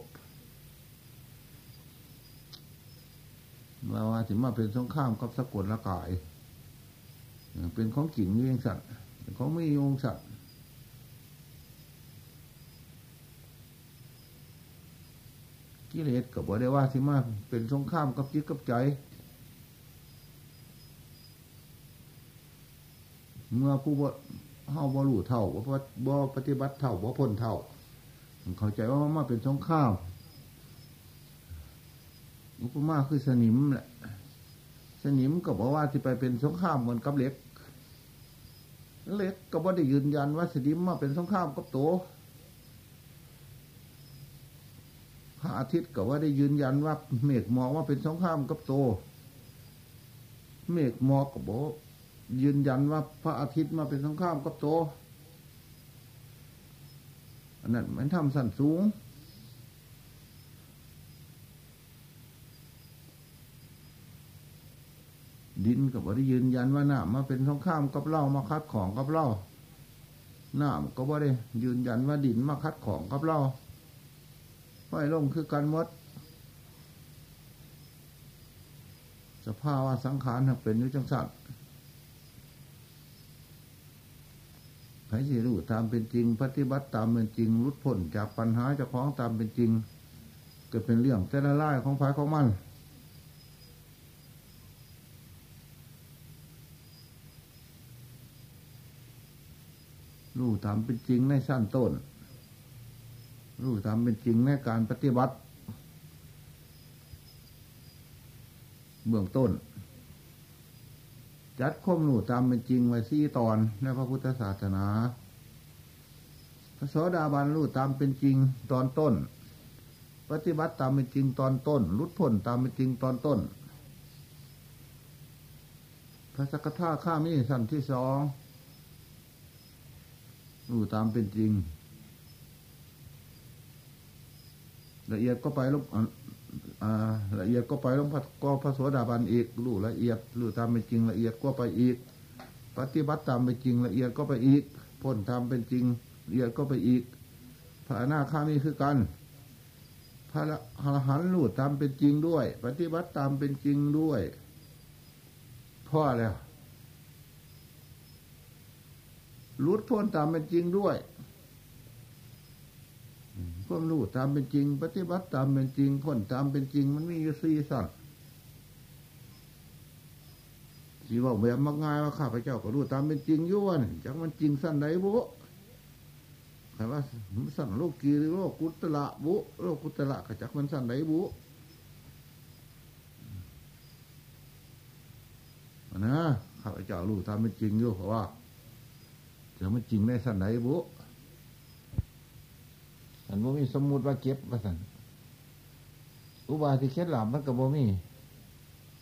มาว่าสิมาเป็นสงครามกับสกุลละกาย เป็นของกิ่งเลี้ยงสัตว์เป็นของไม่ยงสัตว์กิเลสกับอกได้ว่าสิมาเป็นสงครามกับจิตกับใจ เมื่อผู้บ เฮาบ่รู้เท่าบ่บ่ปฏิบัติเท่าบ่พ้นเท่า เข้าใจว่ามาเป็นสงครามอุปมาคือสนิมแหละ สนิมก็บอกว่าที่ไปเป็นสงครามเหมือนกับเหล็กเหล็กก็บ่ได้ยืนยันว่าสนิมมาเป็นสงครามกับโตพระอาทิตย์ก็ว่าได้ยืนยันว่า เมฆหมอกว่าเป็นสงครามกับโต เมฆหมอกก็บอก ยืนยันว่าพระอาทิตย์มาเป็นสงครามกับโตอันนั้นมันทำสั้นสูง ดินก็บอกได้ยืนยันว่าน้ำมาเป็นสงครามกับเล่ามาคัดของกับเล่าน้ำก็บอกได้ยืนยันว่าดินมาคัดของกับเล่าไฟลงคือกันมดสภาวะสังขารเป็นยุจังสัตว์ ไผสิรู้ตามเป็นจริง ปฏิบัติตามเป็นจริงรุดพ้นจากปัญหาจ้าของตามเป็นจริง เกิดเป็นเรื่องแต่ละล่ายของภายของมันรู้ตามเป็นจริงในสั้นต้น รู้ตามเป็นจริงในการปฏิบัติ เบื้องต้น จัดข้อมรู้ตามเป็นจริงไว้สี่ตอนในพระพุทธศาสนา พระโสดาบันรู้ตามเป็นจริงตอนต้น ปฏิบัติตามเป็นจริงตอนต้นรุดพ้นตามเป็นจริงตอนต้น พระสกทาข้ามีสั้นที่สองรู้ตามเป็นจริง ละเอียดก็ไปลง ละเอียดก็ไปลงพัดก็พระโสดาบันอีกรู้ละเอียดรู้ตามเป็นจริงละเอียดก็ไปอีก ปฏิบัติตามเป็นจริงละเอียดก็ไปอีกพ้นตามเป็นจริงละเอียดก็ไปอีกพระอนาคามีคือกันพระอรหันต์รู้ตามเป็นจริงด้วย ปฏิบัติตามเป็นจริงด้วยพ่อแล้วรุดพ้นตามเป็นจริงด้วย ความรู้ตามเป็นจริง ปฏิบัติตามเป็นจริงพ้นตามเป็นจริง มันมีอยู่สี่สัตว์สีบอกแบบมักง่ายว่าข้าพเจ้าก็รู้ตามเป็นจริงยุ่นจากมันจริงสั้นไหนบุใครว่าสั้นโลกีหรือโลกุตละบุโลกุตละขจักมันสั้นไหนบุนะข้าพเจ้ารู้ตามเป็นจริงอยู่เพราะว่าจะมันจริงในสันไหนบุ นบ่มีสมมุติว่าเก็บว่าสันอุบาทิเคล็ดลับมันกับบ่มี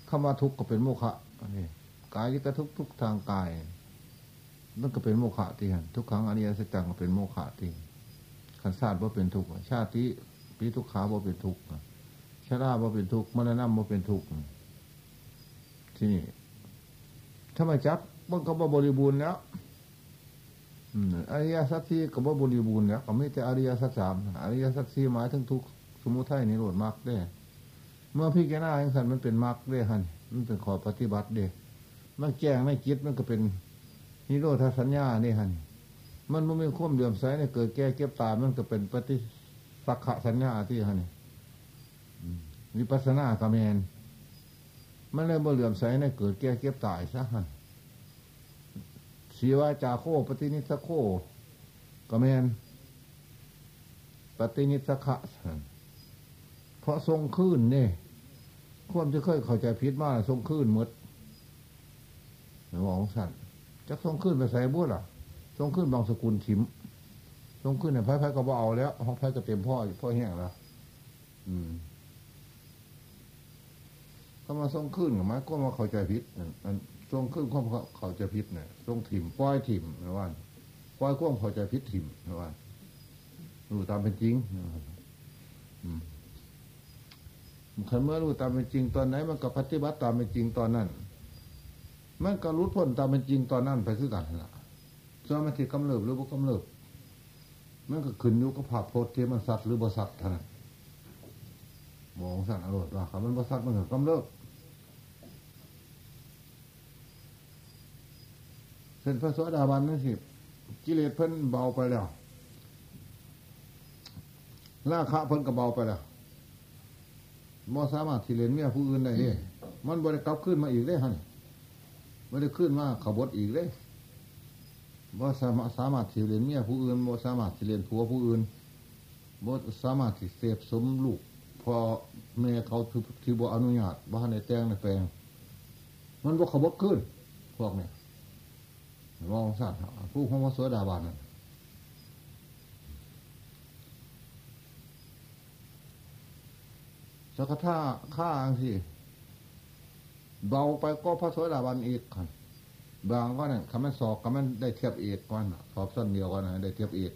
คำว่าทุกข์ก็เป็นโมฆะนี่กายก็ทุกทุกทางกาย มันก็เป็นโมฆะที่หันทุกครั้งอริยสัจจังก็เป็นโมฆะที่ขันศาตร์ว่าเป็นทุกข์ชาติปีทุกขาว่าเป็นทุกข์ชราว่าเป็นทุกข์มรณะว่าเป็นทุกข์ที่นี่ถ้ามาจับมันก็บ่บริบูรณ์แล้ว อริยสัจสี่ก็บ่บริบูรณ์แล้วก็ไม่แต่อริยสัจสามอริยสัจสี่หมายถึงทุกสมุทัยนิโรธมรรคได้เมื่อพี่แกหน้าอย่างสันมันเป็นมรรคได้ฮันมันเป็นขอปฏิบัติเด้มันแจ้งไม่คิดมันก็เป็นนิโรธสัญญาเนี่ฮันมันมันมีข้อมเดือมใสเนี่ยเกิดแก่เก็บตายมันก็เป็นปฏิสักขะสัญญาที่ฮันวิปัสสนากรรมนมันเลยบ่เหลื่อมใสในเกิดแก่เก็บตายซะฮัน สีวาจาโคปฏินิสโค ก็แมนปฏินิสขะเพราะทรงคลื่นเนี่ยควมจะเคยเข้าใจพิษมากทรงคลื่นมดหรือว่าของสัตว์จะทรงคลื่นไปใส่บุตรอะ ทรงคลื่นบางสกุลถิม ทรงคลื่นเนี่ยพ่ไพ่ก็บ่เอาแล้วห้องไพ่ก็เต็มพ่อพ่อแห้งแล้วอืมก็มาทรงคลื่นกับมาก็มาเข้าใจพิษอัน ทรงขึ้นความเขาใจพิษเนี่ยทรงถิ่มป้อยถิ่มนะว่าป้อยความเขาใจพิษถิ่มนะว่ารู้ตามเป็นจริงขันเมื่อรู้ตามเป็นจริงตอนไหน มันก็ปฏิบัติตามเป็นจริงตอนนั้น มันก็รู้พ้นตามเป็นจริงตอนนั้นไปคือกันละส่วนมันที่กำเริบหรือบุกำเริบมันก็ขึ้นอยู่กับภาพโพธิที่มันสัตว์หรือบสัตว์ท่านมองสัตว์อรรถว่าคำมันบสัตว์มันก็กำเริบ เส้นพระสวสดาบันนั่นสิกิเลสเพิ่นเบาไปแล้วราคะเพิ่นก็เบาไปแล้วมอสามารถที่เรียนเมียผู้อื่นได้เนี่ยมันบริกลับขึ้นมาอีกได้ฮะไม่ได้ขึ้นมาขบวอีกเลยว่สามารถสามารถที่เรียนเมียผู้อื่นบ่สามารถที่เรียนผัวผู้อื่นบ่สามารถที่เสพสมลูกพอแม่เขาที่บ่อนุญาตบ่ในแตงในแปลงมันบ่ขบวขึ้นพวกเนี้ย มองสัตว์ผู้ของพระสวดาบานนั่นสักท่าข้าอังสิเบาไปก็พระสวดาบันอีกครับบางก็เนี่ยคำมันสอบคำมันได้เทียบเอกก่อนสอบสั้นเดียวกันนะได้เทียบเอก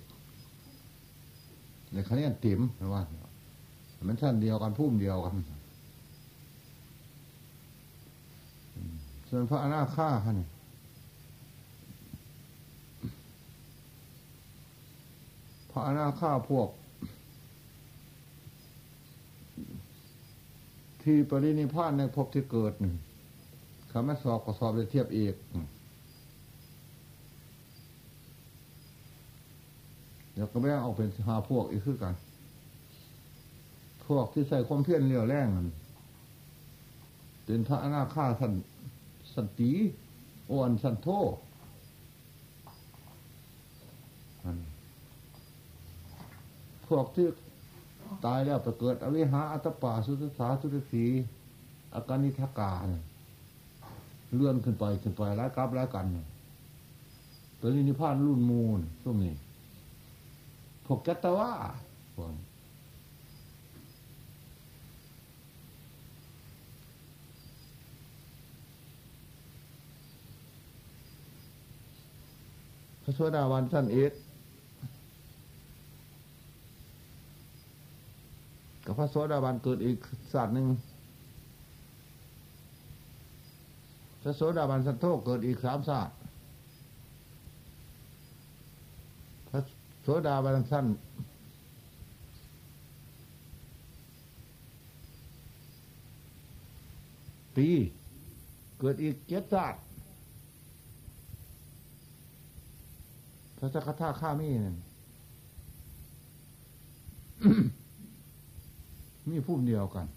ในคะแนนติ๋มนะว่ามันสั้นเดียวกันพุ่มเดียวกันส่วนพระอนาคาค่ะนี่ระอนาคาพวก ที่ปรินิพานในภพที่เกิดคำไม่สอบก็สอบเลยเทียบเอกเดี๋ยวก็แบ่งออกเป็นหาพวกอีกคือกัน พวกที่ใส่ความเพียรเรียวแรงเป็นพระอนาคาสันสันตีอ้วนสันโท พวกที่ตายแล้วไปเกิดอวิหาอัตปาสุตสาสุตสีอาการนิทกาเนี่ยเลื่อนขึ้นไปขึ้นไปร้ายกับร้ายกันตัวนี้นิพพานรุ่นมูลช่วงนี้พวกแกตวาพวกพระสวดาวันสั้นเอ็ด กับพระโสดาบันเกิดอีกศาสตร์หนึ่งพระโสดาบันสันโธเกิดอีกสามศาสตร์พระโสดาบันสั้นปีเกิดอีกเจ็ดศาสตร์พระสักทาข้ามีนั่น มีผู้เดียวกัน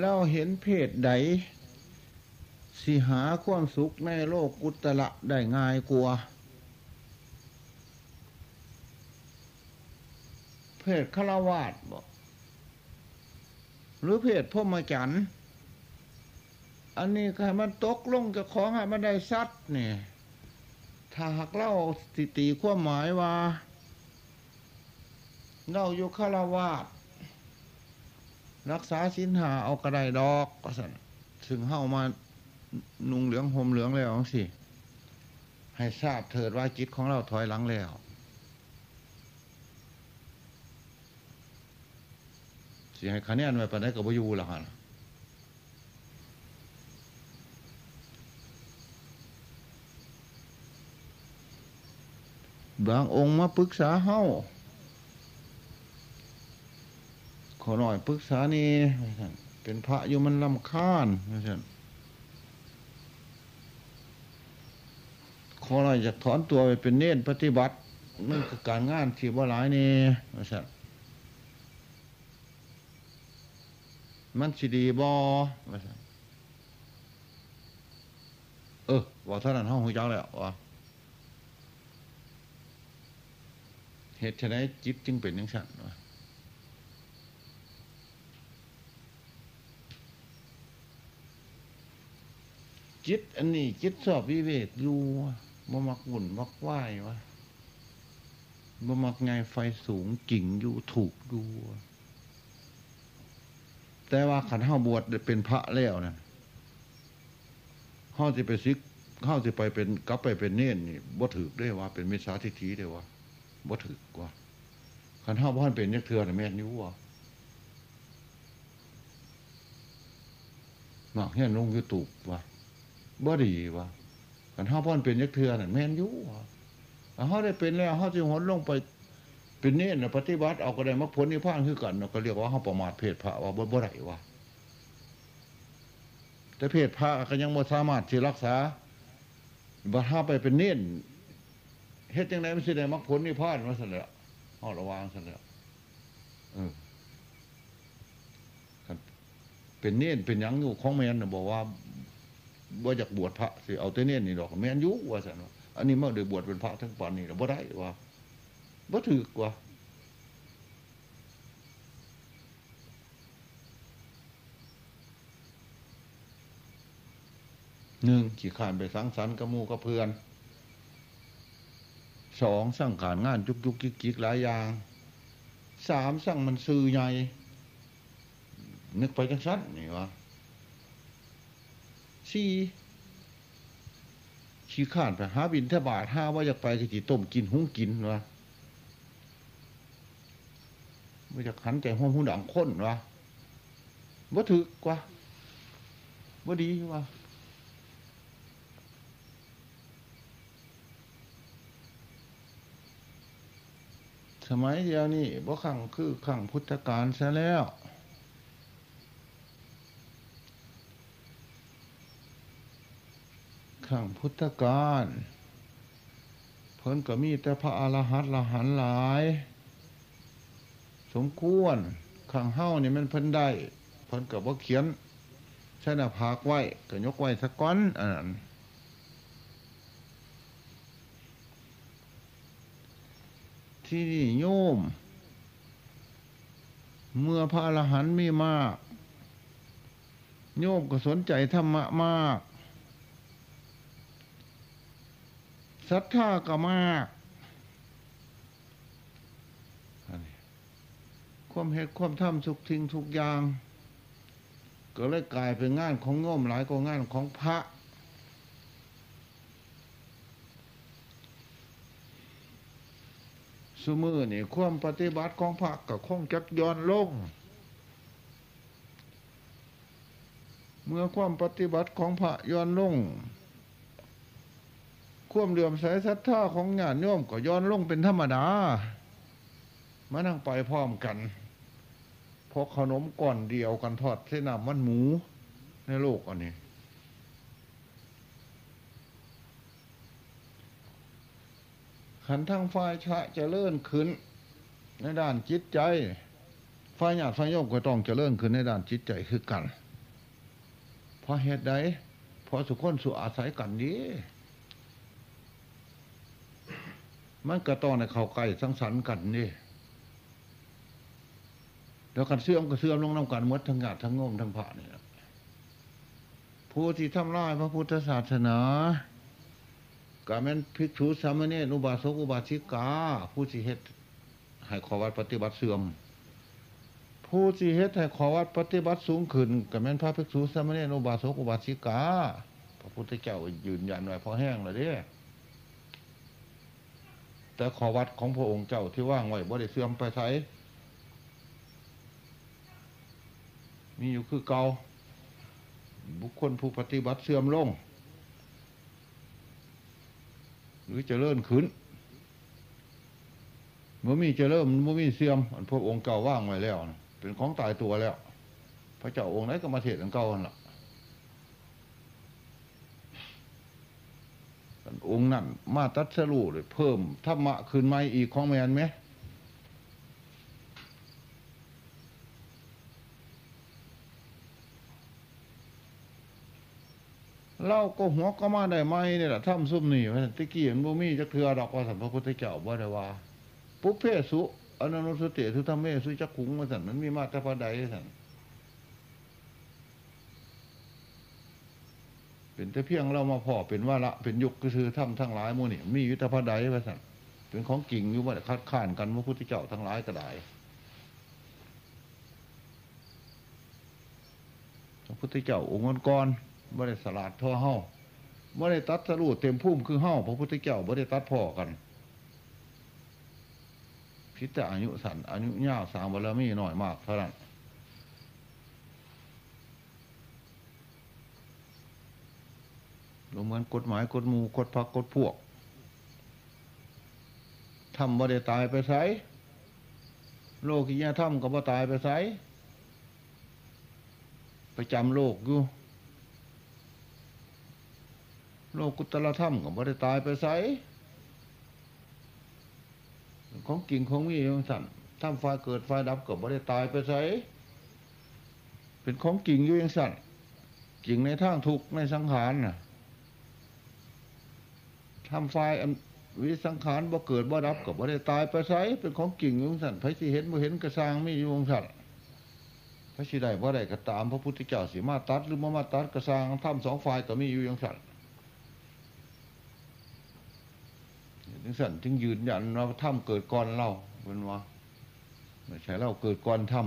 เราเห็นเพศใด สิหาความสุขในโลกกุตละได้ง่ายกลัวเพศฆราวาสบอกหรือเพศพ่อมาจัน อันนี้ใครมันตกลงจะของให้มันได้ซัดเนี่ย ถ้าหากเล่าสิตีความหมายว่าเล่าอยู่ฆราวาสรักษาสินหาเอากระไดดอกก็สันถึงเข้ามานุงเหลืองห่มเหลืองแล้วสิ ให้ทราบเถิดว่าจิตของเราถอยหลังแล้ว สิให้คะแนนไว้ปานได้กับวยูละฮะ บางองค์มาปรึกษาเฮาขอหน่อยปรึกษานี่เป็นพระอยู่มันลำคาญนะท่านขอหน่อยจะถอนตัวไปเป็นเน้นปฏิบัติมันคือการงานที่ว่าหลายนี่นะท่านมันสิดีบอนะท่นเออว่าท่านั้นห้องหูจักแล้วว่า เหตุไฉนจิตจึงเป็นอย่างฉันวะจิตอันนี้จิตสอบวิเวกอยู่บ่มักวุ่นมักไหววะบ่มักไงไฟสูงกิ่งอยู่ถูกดู แต่ว่าขันห้าบวชเป็นพระแล้วนะห้าจะไปซิกห้าจะไปเป็นกลับไปเป็นเน่นนี่บ่ถือได้ว่าเป็นมิจฉาทิฏฐิได้ว่า บ่ถือกว่าขันห้าบ้านเป็นยักเถื่อนแม่นอยู่ว่าหมากเฮียนลงยูทูบว่าบ่ดีว่าขันห้าบ้านเป็นยักเถื่อนแม่นอยู่ว่าเขาได้เป็นแล้วเขาจะหนลงไป เป็นเน้นปฏิบัติเอาก็ได้มรรคผลนิพพานคือกันก็เรียกว่าเขาประมาทเพศพระว่าบ่บ่ได้ว่าแต่เพศพระก็ยังบ่สามารถที่รักษาบัถ้าไปเป็นเน้น เฮ็ดยังไงไม่ใช่ได้มรรคผลนิพพานมาสั่นละห้อระวังสั่นละเออเป็นเน้นเป็นยังอยู่ของแมนบอกว่าว่าอยากบวชพระสิเอาแต่เน้นนี่ดอกแมนยุว่าสั่นว่าอันนี้เมื่อเดือบวชเป็นพระทั้งปานนี่เราบ่ได้ว่าบ่ถือกว่าหนึ่งขี่ขานไปสังสรรค์กับมูกับเพื่อน สองสั่งการงานจุกจุกกิกกิกหลายอย่างสามสั่งมันซื้อใหญ่ นึกไปจังสั้นนี่วะสี่ขี้ข้านไปหาบินทบาทห้าว่าอยากไปก็จีต้มกินหุ้งกินวะไม่อยากหันใจห้องหูดังค้นวะว่าถือกว่าว่าดีวะ สมัยเดียวนี่บ่ขังคือขังพุทธกาลซะแล้วขังพุทธกาลเพิ่นก็มีแต่พระอรหันต์ละหันหลาย สมควรขังเฮ้านี่มันเพิ่นได้เพิ่นกับว่าเขียนใช้หน้าผากไว้ก็ยกไว้สักก้อนอันนั้น ที่นี่โยม เมื่อพระอรหันต์มีมาก โยมก็สนใจธรรมะมากศรัทธาก็มากความเหตุความทำทุกทิ้งทุกอย่าง ก็เลยกลายเป็นงานของโยมหลายกว่างานของพระ สมือนี่ความปฏิบัติของพระกับคงจักย้อนลง เมื่อความปฏิบัติของพระย้อนลง ความเหลื่อมใสศรัทธาของญาติโยมก็ย้อนลงเป็นธรรมดา มานั่งไปพร้อมกันพกขนมก่อนเดียวกันทอดเส้นน้ำมันหมูในโลกอันนี้ ขันทั้งฝ่ายชะจะเลื่อนขึ้น ในด้านจิตใจฝ่ายหยาดฝ่ายโยมก็ต้องจะเลื่อนขึ้นในด้านจิตใจคือกันเพราะเหตุใดเพราะสุขคนสุอาศัยกันดีมันก็ต้องในเข่าใกล้สังสรรค์กันนี่แล้วกันเสื่อมก็เสื่อมลงน้ำกันมดทั้งงาดทั้งงมทั้งผ่านี่ผู้ที่ทำลายพระพุทธศาสนา กาแม่นภิกษุสามเณรอุบาสกอุบาสิกา ผู้ที่เฮ็ดให้ขอวัดปฏิบัติเสื่อม ผู้ที่เฮ็ดให้ขอวัดปฏิบัติสูงขึ้นกาแม่นพระภิกษุสามเณรอุบาสกอุบาสิกา พระพุทธเจ้ายืนยันไว้พอแห้งเลยเด้แต่ขอวัดของพระองค์เจ้าที่ว่างไว้บ่ได้เสื่อมไปไสมีอยู่คือเกาบุคคลผู้ปฏิบัติเสื่อมลง หรือจะเลื่อนขึ้นเมื่อมีจะเริ่มเมื่อมีเสื่อมพระองค์เก่าว่างไว้แล้วนะเป็นของตายตัวแล้ว พระเจ้าองค์ไหนก็มาเทศอันเก่าน่ะองค์นั้นมาตัดสรุเลยเพิ่มธรรมะขึ้นไม่อีกของแมนไหม เล่าก็หัวก็มาได้ไหมเนี่ยแหละถ้ำซุ่มนี่ว่าตะกี้มันบ่มีจะเทือดอกว่าสัมพระพุทธเจ้าบ่ได้ว่าปุ๊บเพสุอนันสุเตทุธรรมเมสุจักขุงมาสันมันมีมาตรพระใดสันเป็นแต่เพียงเรามาพอเป็นว่าละเป็นยุคก็คือถ้ำทั้งหลายมูนี่มียุทธพระใดมาสันเป็นของกิ่งอยู่ว่าคัดค้านกันพระพุทธเจ้าทั้งหลายก็ได้พระพุทธเจ้าองค์ก่อน บ่ได้สลาดท่อเฮาบ่ได้ตัดสรุปเต็มพุ่มคือเฮาพระพุทธเจ้าบ่ได้ตัดพ่อกันพิจารอายุสันอายุยาวสามบารมีหน่อยมากเท่านั้นเหมือนกฎหมายกฎมูกฎพักกฎพวกทำบ่ได้ตายไปไสโลกิยาทำก็บ่ตายไปไสไปจำโลกอยู่ โลกุตละธรรมก็บ่ได้ตายไปไสของกิ่งของมีอย่างสั่นถ้าไฟเกิดไฟดับก็บ่ได้ตายไปไสเป็นของกิ่งอยู่ย่างสั่นกิ่งในทางทุกในสังขารน่ะทำไฟวิสังขารบ่เกิดบ่ดับก็บ่ได้ตายไปไสเป็นของกิ่งอยู่ย่างสั่นพระสิเห็นบ่เห็นกระซางมีอยู่ย่างสั่นพระสิได้บ่ได้ก็ตามพระพุทธเจ้าสิมาตัดหรือมามาตัดกระซางทำสองฝ่ายก็มีอยู่ย่างสั่น ถึงสั่นถึงยืนยันว่าถ้ำเกิดก่อนเราเป็นว่าไม่ใช่เราเกิดก่อนถ้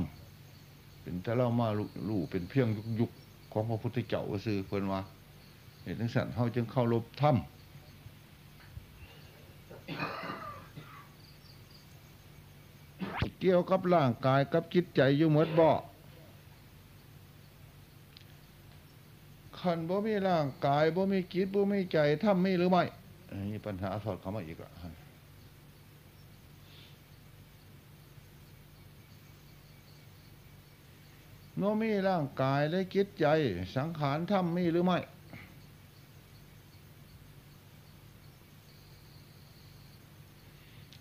ำเป็นแต่เรามาลู่เป็นเพียงยุคของพระพุทธเจ้าซื้อเพิ่นว่าเห็นถึงสั่นเขาจึงเข้ารบถ้ำเกี่ยวกับร่างกายกับจิตใจอยู่เหมือนบ่ขันบ่มีร่างกายบ่มีจิตบ่มีใจถ้ำมีหรือไม่ นี่ปัญหาสอดเข้ามาอีกละโนมีร่างกายและจิตใจ สังขารถ้ำมีหรือไม่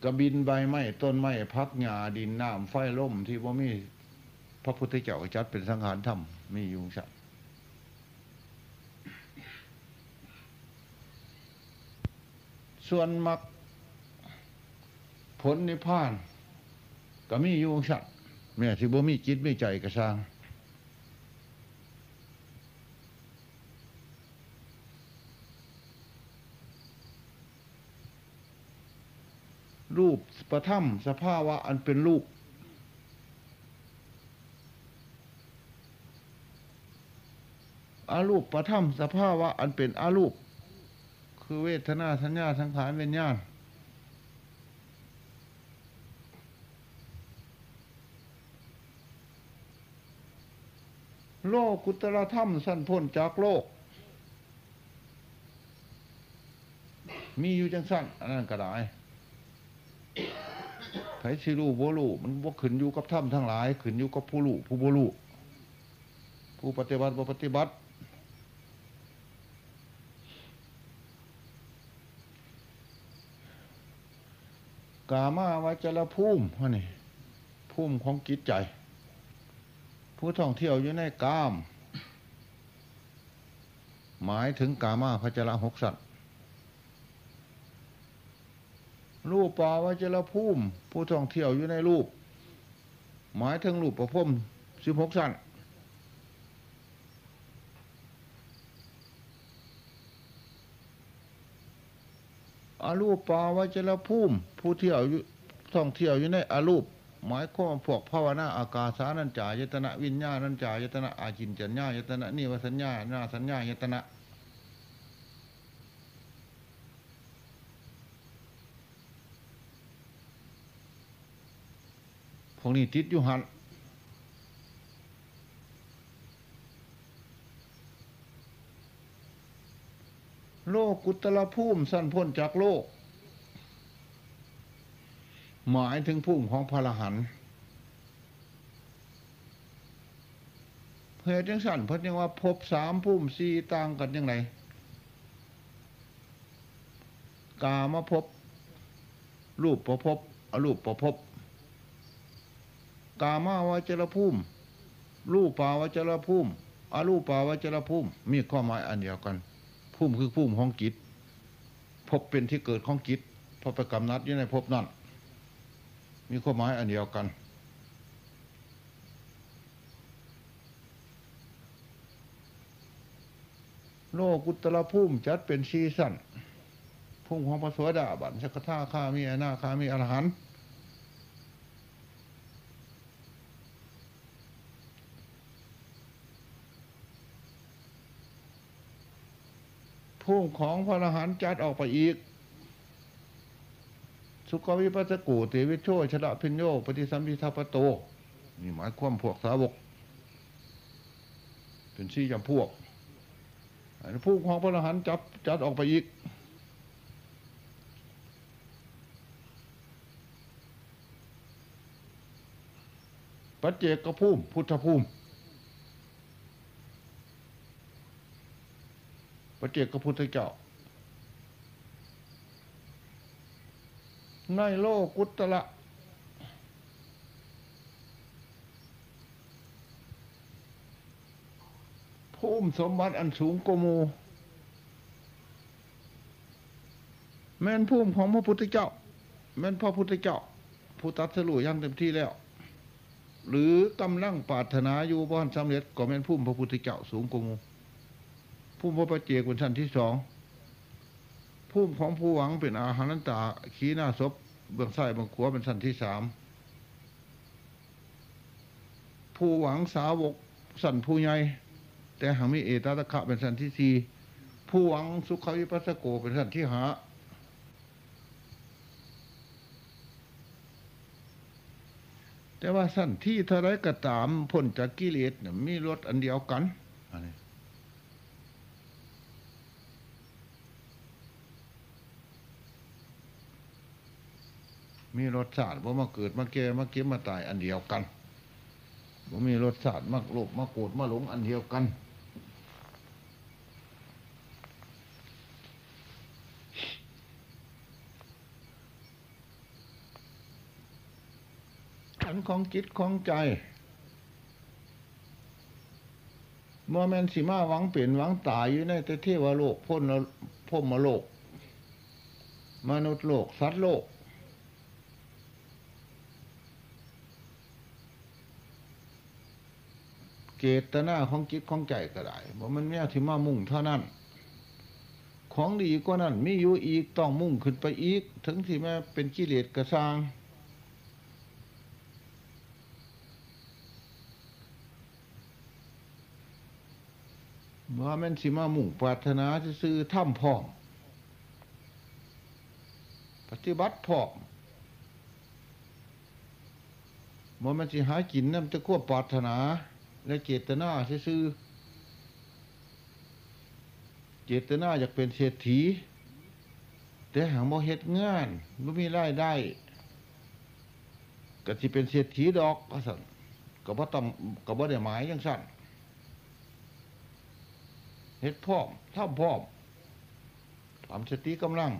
กระบินใบไม้ต้นไม้พักหญ้าดินน้ำไฟล่มที่ว่ามีพระพุทธเจ้าจัดเป็นสังขารถ้ำมีอยู่สัต ส่วนมักผลนิพพาน ก็มีอยู่สัตว์แม่ที่บ่มีจิตไม่ใจกระซังรูปประทับสภาวะอันเป็นรูปอารูปประทับสภาวะอันเป็นอารูป คือเวทนาสัญญาสังขารเวียญญาณโลกุตรธรรมสั้นพ้นจากโลก มีอยู่จังสั้นอันนั้นก็ได้ไผสิรูโบลูมันบ่ขึ้นอยู่กับถ้ำทั้งหลาย ขึ้นอยู่กับผู้ลูผู้โบลูผู้ปฏิบัติบ่ปฏิบัติ กามาวจรภูมิฮะนี่ภูมิของจิตใจ ผู้ท่องเที่ยวอยู่ในกาม หมายถึงกามาพจระหกสัตว์รูปปาวจรภูมิ ผู้ท่องเที่ยวอยู่ในรูป หมายถึงรูปประพรมสิบหกสั้น อารูปปาวจรภูมิผู้เที่ยวท่องเที่ยวอยู่ในอารูปหมายความพวกภาวนาอากาสานัญจายตนะวิญญาณัญจายตนะอาจินจัญญายตนะนิวสัญญานาสัญญายตนะพวกนี้ติดอยู่หัน โลกุตละภูมิสั้นพ้นจากโลก หมายถึงภูมิของพระหันเหตุจังสั่นเพราะยังว่าพบสามภูมิสี่ต่างกันยังไงกามาพบ รูปประพบอรูปประพบ กามาวจรภูมิรูปปาวจรภูมิอรูปปาวจรภูมิมีข้อหมายอันเดียวกัน ภูมิคือภูมิของกิจพบเป็นที่เกิดของกิจพอไปกำนัดอยู่ในพบนั่นมีข้อหมายอันเดียวกัน โลกุตละภูมิจัดเป็นซีสันภูมิของพระสวสดาบันสักท่าข้ามีอนาข้ามีอรหันต์ พุ่งของพระอรหันต์จัดออกไปอีก สุกวิปัสสกูเตวิโชชละพิญโยปฏิสัมพิทัปโตนี่หมายความพวกสาวก เป็นชี้จำพวกพุ่งของพระอรหันต์จับจัดออกไปอีกปัจเจกภูมิพุทธภูมิ ระเจ้าพุทธเจ้า ในโลกุตละภูมิสมบัติอันสูงโกมูแม่นภูมิของพระพุทธเจ้า แม่นพระพุทธเจ้า ผู้ตัดสรุยังเต็มที่แล้ว หรือกำลังปรารถนาอยู่บ้านสำเร็จก็แม่นภูมิพระพุทธเจ้าสูงโกมู ผู้พระประเจกเป็นชั้นที่สองผู้ของผู้หวังเป็นอาหารนันตาขีหน้าศพเบื้องซ้ายเบื้องขวาเป็นชั้นที่สามผู้หวังสาวกสันผู้ใหญ่แต่หางมีเอตตะคะเป็นชั้นที่สี่ผู้หวังสุขวิปัสสโกเป็นชั้นที่หาแต่ว่าสั้นที่เท่าไรก็ตามพ้นจากกิเลสมีรถอันเดียวกันอันนี้ มีรสชาติว่ามาเกิดมาแก่มาเก็บมาตายอันเดียวกันว่ามีรสชาติมาโลภมาโกรธมาหลงอันเดียวกัน ขันของจิตของใจเมื่อแมนสีมาหวังเปลี่ยนหวังตายอยู่ในเทวโลกพ้นพ้นมาโลก มนุษย์โลก สัตว์โลก เจตนาของจิตของใจก็ได้ว่ามันแม่ที่มามุ่งเท่านั้น ของดีก็นั่นมีอยู่อีกต้องมุ่งขึ้นไปอีก ถึงที่แม่เป็นกิเลสกระซังว่ามันสิมามุ่งปรารถนาจะซื้อถ้ำพร้อมปฏิบัติพร้อมมันมันสิหากินนั่นจะควบปรารถนา และเจตนาซื่อเจตนาอยากเป็นเศรษฐี แต่หางบ่เหตุงานไม่มีรายได้ก็ที่เป็นเศรษฐีดอกก็สั่นก็บ่ต้องก็บ่ได้หมายยังสั่นเฮ็ดพร้อมทำพร้อมทำสติกำลัง